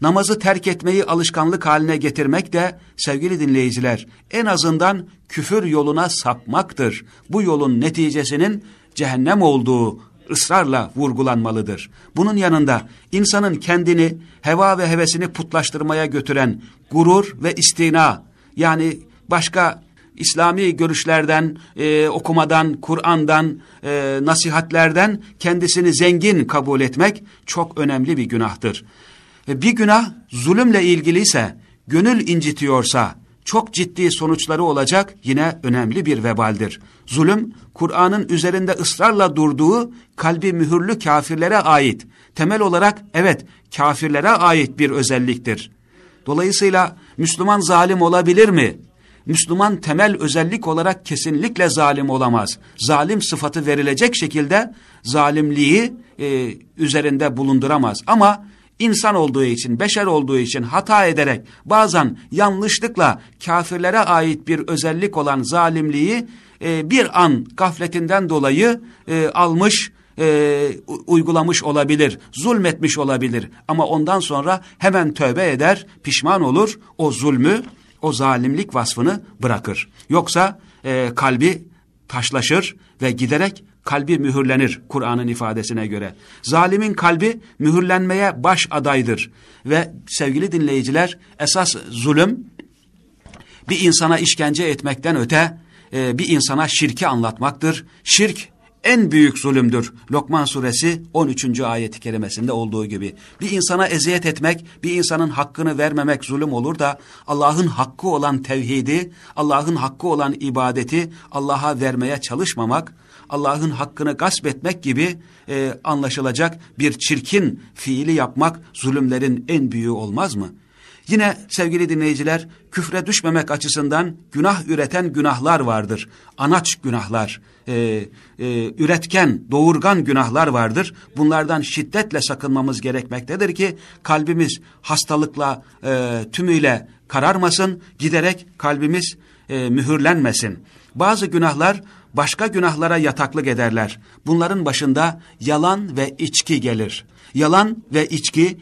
namazı terk etmeyi alışkanlık haline getirmek de sevgili dinleyiciler en azından küfür yoluna sapmaktır. Bu yolun neticesinin cehennem olduğu ısrarla vurgulanmalıdır. Bunun yanında insanın kendini heva ve hevesini putlaştırmaya götüren gurur ve istina yani başka İslami görüşlerden, e, okumadan, Kur'an'dan, e, nasihatlerden kendisini zengin kabul etmek çok önemli bir günahtır. Ve bir günah zulümle ilgiliyse, gönül incitiyorsa, çok ciddi sonuçları olacak yine önemli bir vebaldir. Zulüm, Kur'an'ın üzerinde ısrarla durduğu kalbi mühürlü kafirlere ait. Temel olarak evet kafirlere ait bir özelliktir. Dolayısıyla Müslüman zalim olabilir mi? Müslüman temel özellik olarak kesinlikle zalim olamaz. Zalim sıfatı verilecek şekilde zalimliği e, üzerinde bulunduramaz. Ama insan olduğu için, beşer olduğu için hata ederek bazen yanlışlıkla kafirlere ait bir özellik olan zalimliği e, bir an gafletinden dolayı e, almış, e, uygulamış olabilir, zulmetmiş olabilir. Ama ondan sonra hemen tövbe eder, pişman olur, o zulmü, o zalimlik vasfını bırakır. Yoksa e, kalbi taşlaşır ve giderek kalbi mühürlenir Kur'an'ın ifadesine göre. Zalimin kalbi mühürlenmeye baş adaydır. Ve sevgili dinleyiciler esas zulüm bir insana işkence etmekten öte e, bir insana şirki anlatmaktır. Şirk en büyük zulümdür. Lokman suresi 13. ayeti kerimesinde olduğu gibi. Bir insana eziyet etmek, bir insanın hakkını vermemek zulüm olur da Allah'ın hakkı olan tevhidi, Allah'ın hakkı olan ibadeti Allah'a vermeye çalışmamak, Allah'ın hakkını gasp etmek gibi e, anlaşılacak bir çirkin fiili yapmak zulümlerin en büyüğü olmaz mı? Yine sevgili dinleyiciler küfre düşmemek açısından günah üreten günahlar vardır. Anaç günahlar, e, e, üretken, doğurgan günahlar vardır. Bunlardan şiddetle sakınmamız gerekmektedir ki kalbimiz hastalıkla e, tümüyle kararmasın, giderek kalbimiz e, mühürlenmesin. Bazı günahlar başka günahlara yataklık ederler. Bunların başında yalan ve içki gelir. Yalan ve içki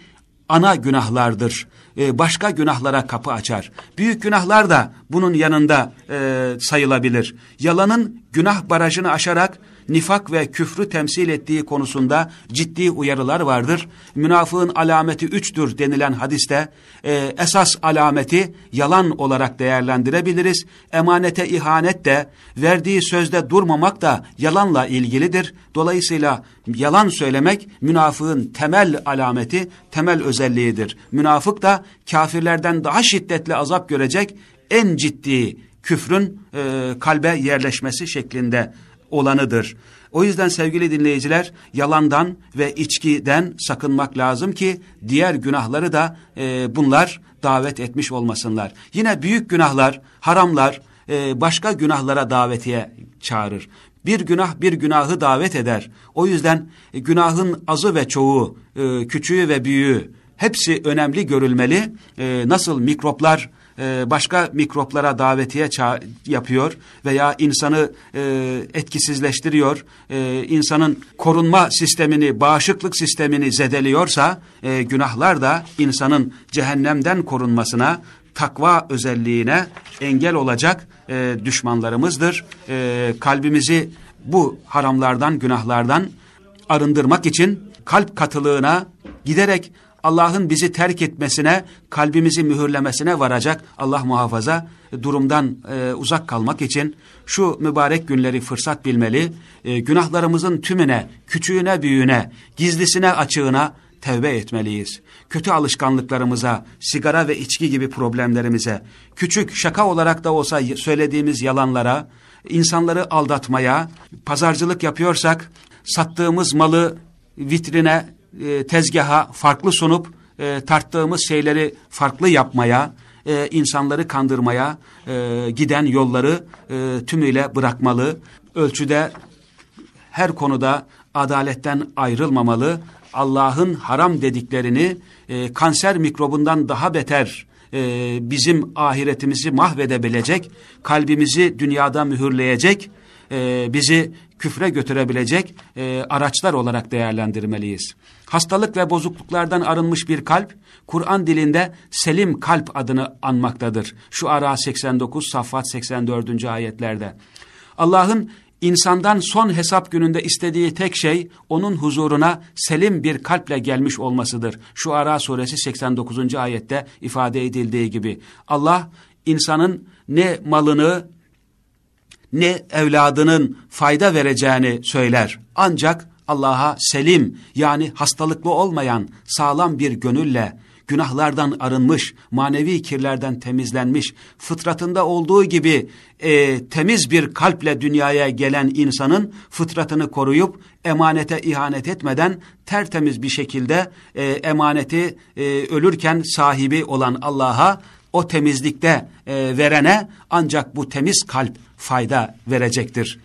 ana günahlardır. E, başka günahlara kapı açar. Büyük günahlar da bunun yanında e, sayılabilir. Yalanın günah barajını aşarak nifak ve küfrü temsil ettiği konusunda ciddi uyarılar vardır. Münafığın alameti üçtür denilen hadiste e, esas alameti yalan olarak değerlendirebiliriz. Emanete ihanet de verdiği sözde durmamak da yalanla ilgilidir. Dolayısıyla yalan söylemek münafığın temel alameti, temel özelliğidir. Münafık da kafirlerden daha şiddetli azap görecek en ciddi küfrün e, kalbe yerleşmesi şeklinde olanıdır. O yüzden sevgili dinleyiciler yalandan ve içkiden sakınmak lazım ki diğer günahları da e, bunlar davet etmiş olmasınlar. Yine büyük günahlar, haramlar e, başka günahlara davetiye çağırır. Bir günah bir günahı davet eder. O yüzden e, günahın azı ve çoğu, e, küçüğü ve büyüğü hepsi önemli görülmeli. E, nasıl mikroplar e, başka mikroplara davetiye yapıyor veya insanı e, etkisizleştiriyor, e, insanın korunma sistemini, bağışıklık sistemini zedeliyorsa günahlar da insanın cehennemden korunmasına, takva özelliğine engel olacak düşmanlarımızdır. Kalbimizi bu haramlardan, günahlardan arındırmak için kalp katılığına giderek Allah'ın bizi terk etmesine, kalbimizi mühürlemesine varacak Allah muhafaza durumdan e, uzak kalmak için şu mübarek günleri fırsat bilmeli, e, günahlarımızın tümüne, küçüğüne, büyüğüne, gizlisine, açığına tevbe etmeliyiz. Kötü alışkanlıklarımıza, sigara ve içki gibi problemlerimize, küçük şaka olarak da olsa söylediğimiz yalanlara, insanları aldatmaya, pazarcılık yapıyorsak sattığımız malı vitrine e, tezgaha farklı sunup e, tarttığımız şeyleri farklı yapmaya, e, insanları kandırmaya e, giden yolları e, tümüyle bırakmalı. Ölçüde her konuda adaletten ayrılmamalı. Allah'ın haram dediklerini e, kanser mikrobundan daha beter e, bizim ahiretimizi mahvedebilecek, kalbimizi dünyada mühürleyecek, e, bizi küfre götürebilecek e, araçlar olarak değerlendirmeliyiz. Hastalık ve bozukluklardan arınmış bir kalp, Kur'an dilinde selim kalp adını anmaktadır. Şu ara 89, Saffat 84. ayetlerde. Allah'ın insandan son hesap gününde istediği tek şey onun huzuruna selim bir kalple gelmiş olmasıdır. Şu Ara suresi 89. ayette ifade edildiği gibi. Allah insanın ne malını ne evladının fayda vereceğini söyler. Ancak Allah'a selim yani hastalıklı olmayan sağlam bir gönülle günahlardan arınmış, manevi kirlerden temizlenmiş, fıtratında olduğu gibi e, temiz bir kalple dünyaya gelen insanın fıtratını koruyup emanete ihanet etmeden tertemiz bir şekilde e, emaneti e, ölürken sahibi olan Allah'a o temizlikte e, verene ancak bu temiz kalp fayda verecektir.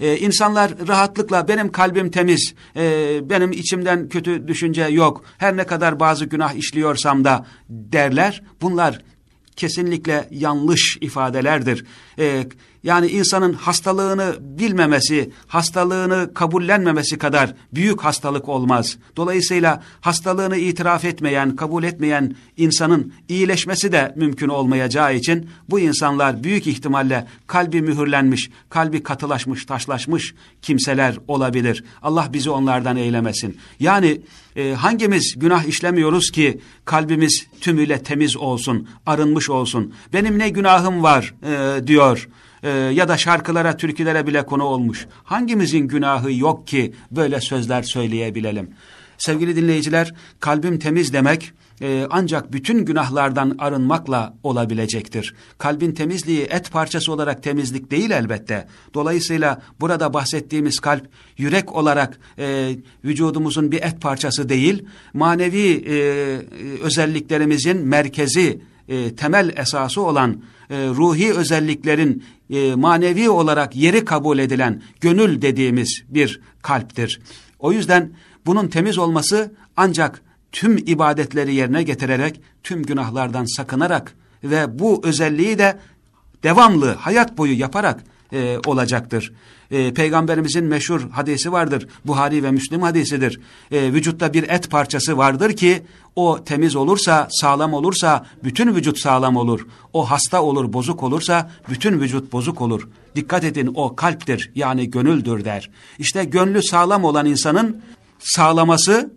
Ee, insanlar rahatlıkla benim kalbim temiz, e, benim içimden kötü düşünce yok, her ne kadar bazı günah işliyorsam da derler. Bunlar kesinlikle yanlış ifadelerdir. Ee, yani insanın hastalığını bilmemesi, hastalığını kabullenmemesi kadar büyük hastalık olmaz. Dolayısıyla hastalığını itiraf etmeyen, kabul etmeyen insanın iyileşmesi de mümkün olmayacağı için bu insanlar büyük ihtimalle kalbi mühürlenmiş, kalbi katılaşmış, taşlaşmış kimseler olabilir. Allah bizi onlardan eylemesin. Yani e, hangimiz günah işlemiyoruz ki kalbimiz tümüyle temiz olsun, arınmış olsun. Benim ne günahım var e, diyor e, ya da şarkılara, türkülere bile konu olmuş. Hangimizin günahı yok ki böyle sözler söyleyebilelim? Sevgili dinleyiciler, kalbim temiz demek e, ancak bütün günahlardan arınmakla olabilecektir. Kalbin temizliği et parçası olarak temizlik değil elbette. Dolayısıyla burada bahsettiğimiz kalp yürek olarak e, vücudumuzun bir et parçası değil, manevi e, özelliklerimizin merkezi, e, temel esası olan e, ruhi özelliklerin e, manevi olarak yeri kabul edilen gönül dediğimiz bir kalptir. O yüzden bunun temiz olması ancak tüm ibadetleri yerine getirerek, tüm günahlardan sakınarak ve bu özelliği de devamlı hayat boyu yaparak e, olacaktır. E, Peygamberimizin meşhur hadisi vardır. Buhari ve Müslim hadisidir. E, vücutta bir et parçası vardır ki o temiz olursa, sağlam olursa bütün vücut sağlam olur. O hasta olur, bozuk olursa bütün vücut bozuk olur. Dikkat edin o kalptir yani gönüldür der. İşte gönlü sağlam olan insanın sağlaması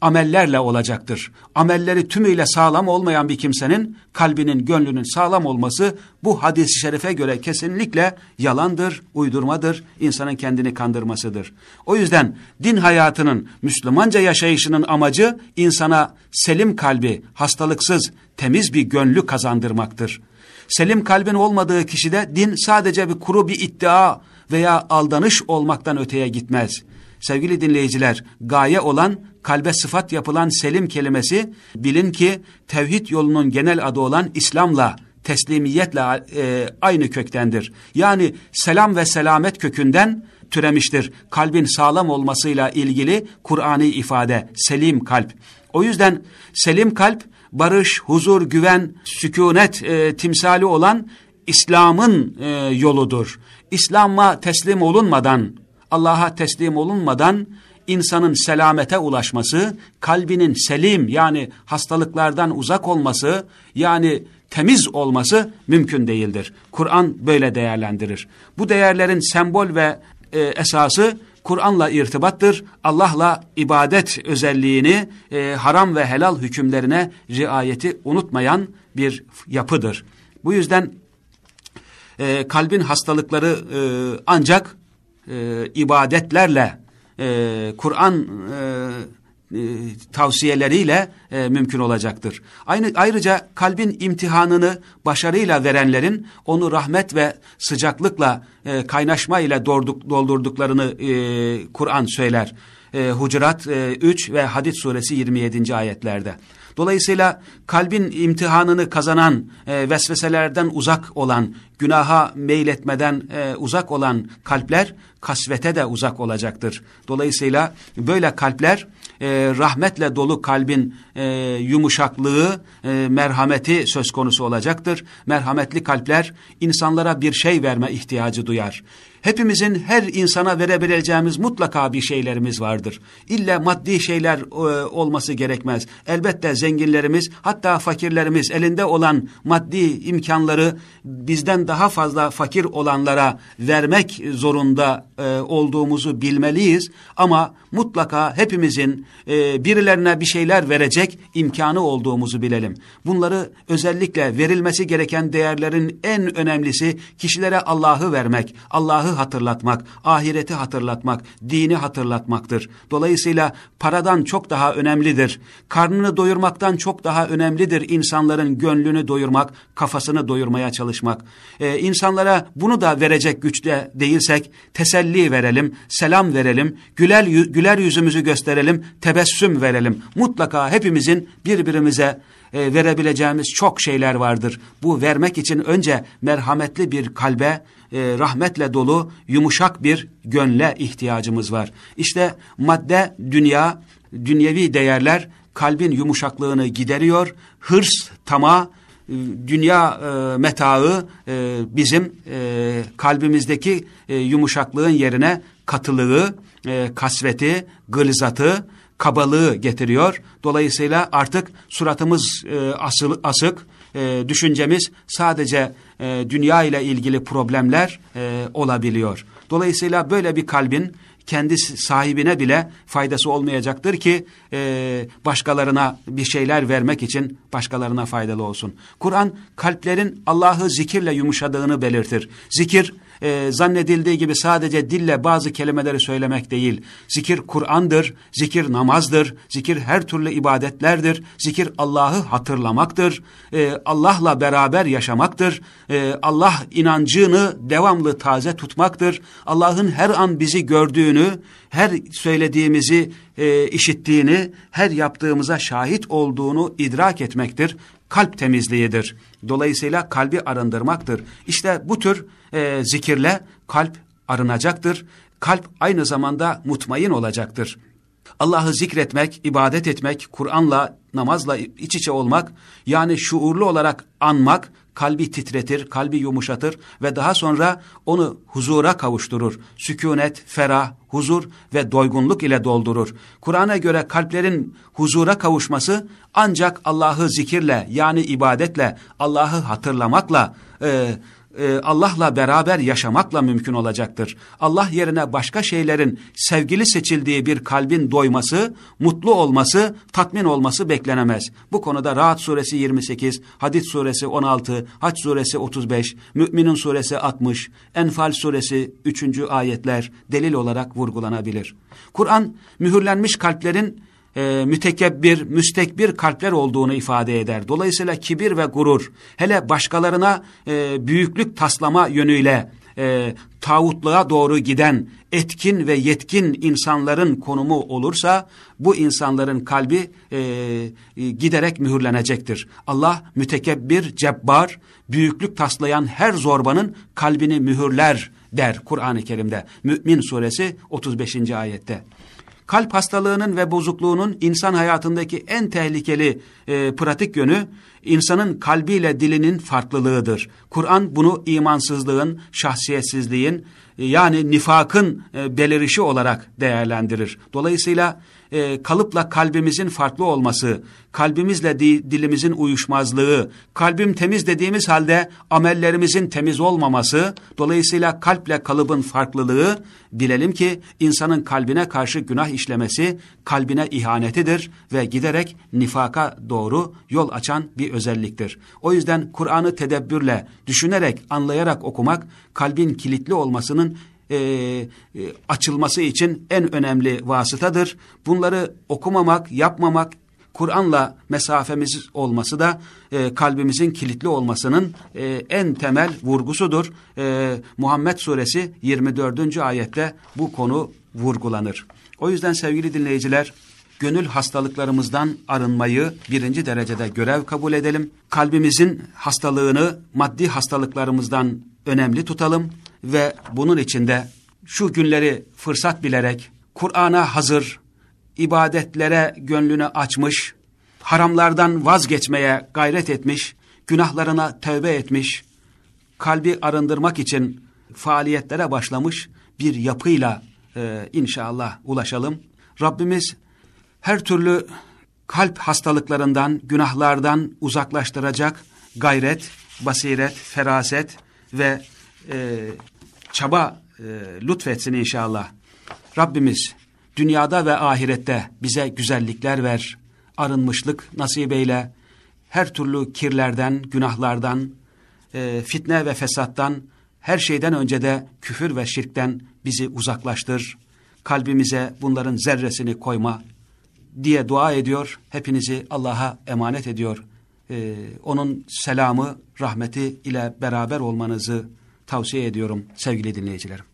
amellerle olacaktır. Amelleri tümüyle sağlam olmayan bir kimsenin kalbinin, gönlünün sağlam olması bu hadis-i şerife göre kesinlikle yalandır, uydurmadır, insanın kendini kandırmasıdır. O yüzden din hayatının, Müslümanca yaşayışının amacı insana selim kalbi, hastalıksız, temiz bir gönlü kazandırmaktır. Selim kalbin olmadığı kişide din sadece bir kuru bir iddia veya aldanış olmaktan öteye gitmez. Sevgili dinleyiciler, gaye olan kalbe sıfat yapılan selim kelimesi bilin ki tevhid yolunun genel adı olan İslam'la teslimiyetle e, aynı köktendir. Yani selam ve selamet kökünden türemiştir. Kalbin sağlam olmasıyla ilgili Kur'an'ı ifade selim kalp. O yüzden selim kalp barış, huzur, güven, sükunet e, timsali olan İslam'ın e, yoludur. İslam'a teslim olunmadan, Allah'a teslim olunmadan insanın selamete ulaşması, kalbinin selim yani hastalıklardan uzak olması, yani temiz olması mümkün değildir. Kur'an böyle değerlendirir. Bu değerlerin sembol ve e, esası Kur'an'la irtibattır. Allah'la ibadet özelliğini, e, haram ve helal hükümlerine riayeti unutmayan bir yapıdır. Bu yüzden e, kalbin hastalıkları e, ancak e, ibadetlerle, e, Kur'an e, e, tavsiyeleriyle e, mümkün olacaktır. Aynı ayrıca kalbin imtihanını başarıyla verenlerin onu rahmet ve sıcaklıkla e, kaynaşma ile doldurduklarını e, Kur'an söyler. E, Hucurat e, 3 ve Hadid suresi 27. ayetlerde. Dolayısıyla kalbin imtihanını kazanan, e, vesveselerden uzak olan, günaha meyletmeden e, uzak olan kalpler kasvete de uzak olacaktır. Dolayısıyla böyle kalpler e, rahmetle dolu kalbin e, yumuşaklığı, e, merhameti söz konusu olacaktır. Merhametli kalpler insanlara bir şey verme ihtiyacı duyar. Hepimizin her insana verebileceğimiz mutlaka bir şeylerimiz vardır. İlla maddi şeyler e, olması gerekmez. Elbette zenginlerimiz hatta fakirlerimiz elinde olan maddi imkanları bizden daha fazla fakir olanlara vermek zorunda e, olduğumuzu bilmeliyiz. Ama mutlaka hepimizin e, birilerine bir şeyler verecek imkanı olduğumuzu bilelim. Bunları özellikle verilmesi gereken değerlerin en önemlisi kişilere Allah'ı vermek, Allah'ı hatırlatmak, ahireti hatırlatmak, dini hatırlatmaktır. Dolayısıyla paradan çok daha önemlidir. Karnını doyurmaktan çok daha önemlidir insanların gönlünü doyurmak, kafasını doyurmaya çalışmak. Ee, insanlara bunu da verecek güçte değilsek teselli verelim, selam verelim, güler, güler yüzümüzü gösterelim, tebessüm verelim. Mutlaka hepimizin birbirimize e, verebileceğimiz çok şeyler vardır. Bu vermek için önce merhametli bir kalbe, e, rahmetle dolu yumuşak bir gönle ihtiyacımız var. İşte madde, dünya, dünyevi değerler kalbin yumuşaklığını gideriyor. Hırs, tama, e, dünya e, metağı e, bizim e, kalbimizdeki e, yumuşaklığın yerine katılığı, e, kasveti, gılzatı, kabalığı getiriyor. Dolayısıyla artık suratımız e, asıl, asık, e, düşüncemiz sadece e, dünya ile ilgili problemler e, olabiliyor. Dolayısıyla böyle bir kalbin kendi sahibine bile faydası olmayacaktır ki e, başkalarına bir şeyler vermek için başkalarına faydalı olsun. Kur'an kalplerin Allah'ı zikirle yumuşadığını belirtir. Zikir e, zannedildiği gibi sadece dille bazı kelimeleri söylemek değil. Zikir Kur'an'dır, zikir namazdır, zikir her türlü ibadetlerdir, zikir Allah'ı hatırlamaktır, e, Allah'la beraber yaşamaktır, e, Allah inancını devamlı taze tutmaktır, Allah'ın her an bizi gördüğünü, her söylediğimizi e, işittiğini, her yaptığımıza şahit olduğunu idrak etmektir kalp temizliğidir. Dolayısıyla kalbi arındırmaktır. İşte bu tür e, zikirle kalp arınacaktır. Kalp aynı zamanda mutmain olacaktır. Allah'ı zikretmek, ibadet etmek, Kur'an'la, namazla iç içe olmak, yani şuurlu olarak anmak, kalbi titretir, kalbi yumuşatır ve daha sonra onu huzura kavuşturur. Sükunet, ferah, huzur ve doygunluk ile doldurur. Kur'an'a göre kalplerin huzura kavuşması ancak Allah'ı zikirle yani ibadetle, Allah'ı hatırlamakla, e, e, Allah'la beraber yaşamakla mümkün olacaktır. Allah yerine başka şeylerin sevgili seçildiği bir kalbin doyması, mutlu olması, tatmin olması beklenemez. Bu konuda Rahat suresi 28, Hadid suresi 16, Haç suresi 35, Mü'minun suresi 60, Enfal suresi 3. ayetler delil olarak vurgulanabilir. Kur'an mühürlenmiş kalplerin e, mütekebbir, müstekbir kalpler olduğunu ifade eder. Dolayısıyla kibir ve gurur, hele başkalarına e, büyüklük taslama yönüyle e, tağutluğa doğru giden etkin ve yetkin insanların konumu olursa bu insanların kalbi e, e, giderek mühürlenecektir. Allah mütekebbir, cebbar, büyüklük taslayan her zorbanın kalbini mühürler der Kur'an-ı Kerim'de. Mü'min suresi 35. ayette kalp hastalığının ve bozukluğunun insan hayatındaki en tehlikeli e, pratik yönü insanın kalbiyle dilinin farklılığıdır. Kur'an bunu imansızlığın, şahsiyetsizliğin e, yani nifakın e, belirişi olarak değerlendirir. Dolayısıyla e, kalıpla kalbimizin farklı olması, kalbimizle di, dilimizin uyuşmazlığı, kalbim temiz dediğimiz halde amellerimizin temiz olmaması, dolayısıyla kalple kalıbın farklılığı, bilelim ki insanın kalbine karşı günah işlemesi, kalbine ihanetidir ve giderek nifaka doğru yol açan bir özelliktir. O yüzden Kur'an'ı tedebbürle, düşünerek, anlayarak okumak, kalbin kilitli olmasının e, e, açılması için en önemli vasıtadır. Bunları okumamak, yapmamak, Kur'an'la mesafemiz olması da e, kalbimizin kilitli olmasının e, en temel vurgusudur. E, Muhammed Suresi 24. ayette bu konu vurgulanır. O yüzden sevgili dinleyiciler, gönül hastalıklarımızdan arınmayı birinci derecede görev kabul edelim. Kalbimizin hastalığını maddi hastalıklarımızdan önemli tutalım ve bunun içinde şu günleri fırsat bilerek Kur'an'a hazır, ibadetlere gönlünü açmış, haramlardan vazgeçmeye gayret etmiş, günahlarına tövbe etmiş, kalbi arındırmak için faaliyetlere başlamış bir yapıyla e, inşallah ulaşalım. Rabbimiz her türlü kalp hastalıklarından, günahlardan uzaklaştıracak gayret, basiret, feraset ve e, çaba e, lütfetsin inşallah. Rabbimiz dünyada ve ahirette bize güzellikler ver, arınmışlık nasip eyle, her türlü kirlerden, günahlardan, e, fitne ve fesattan, her şeyden önce de küfür ve şirkten bizi uzaklaştır. Kalbimize bunların zerresini koyma diye dua ediyor. Hepinizi Allah'a emanet ediyor. Ee, onun selamı, rahmeti ile beraber olmanızı tavsiye ediyorum sevgili dinleyicilerim.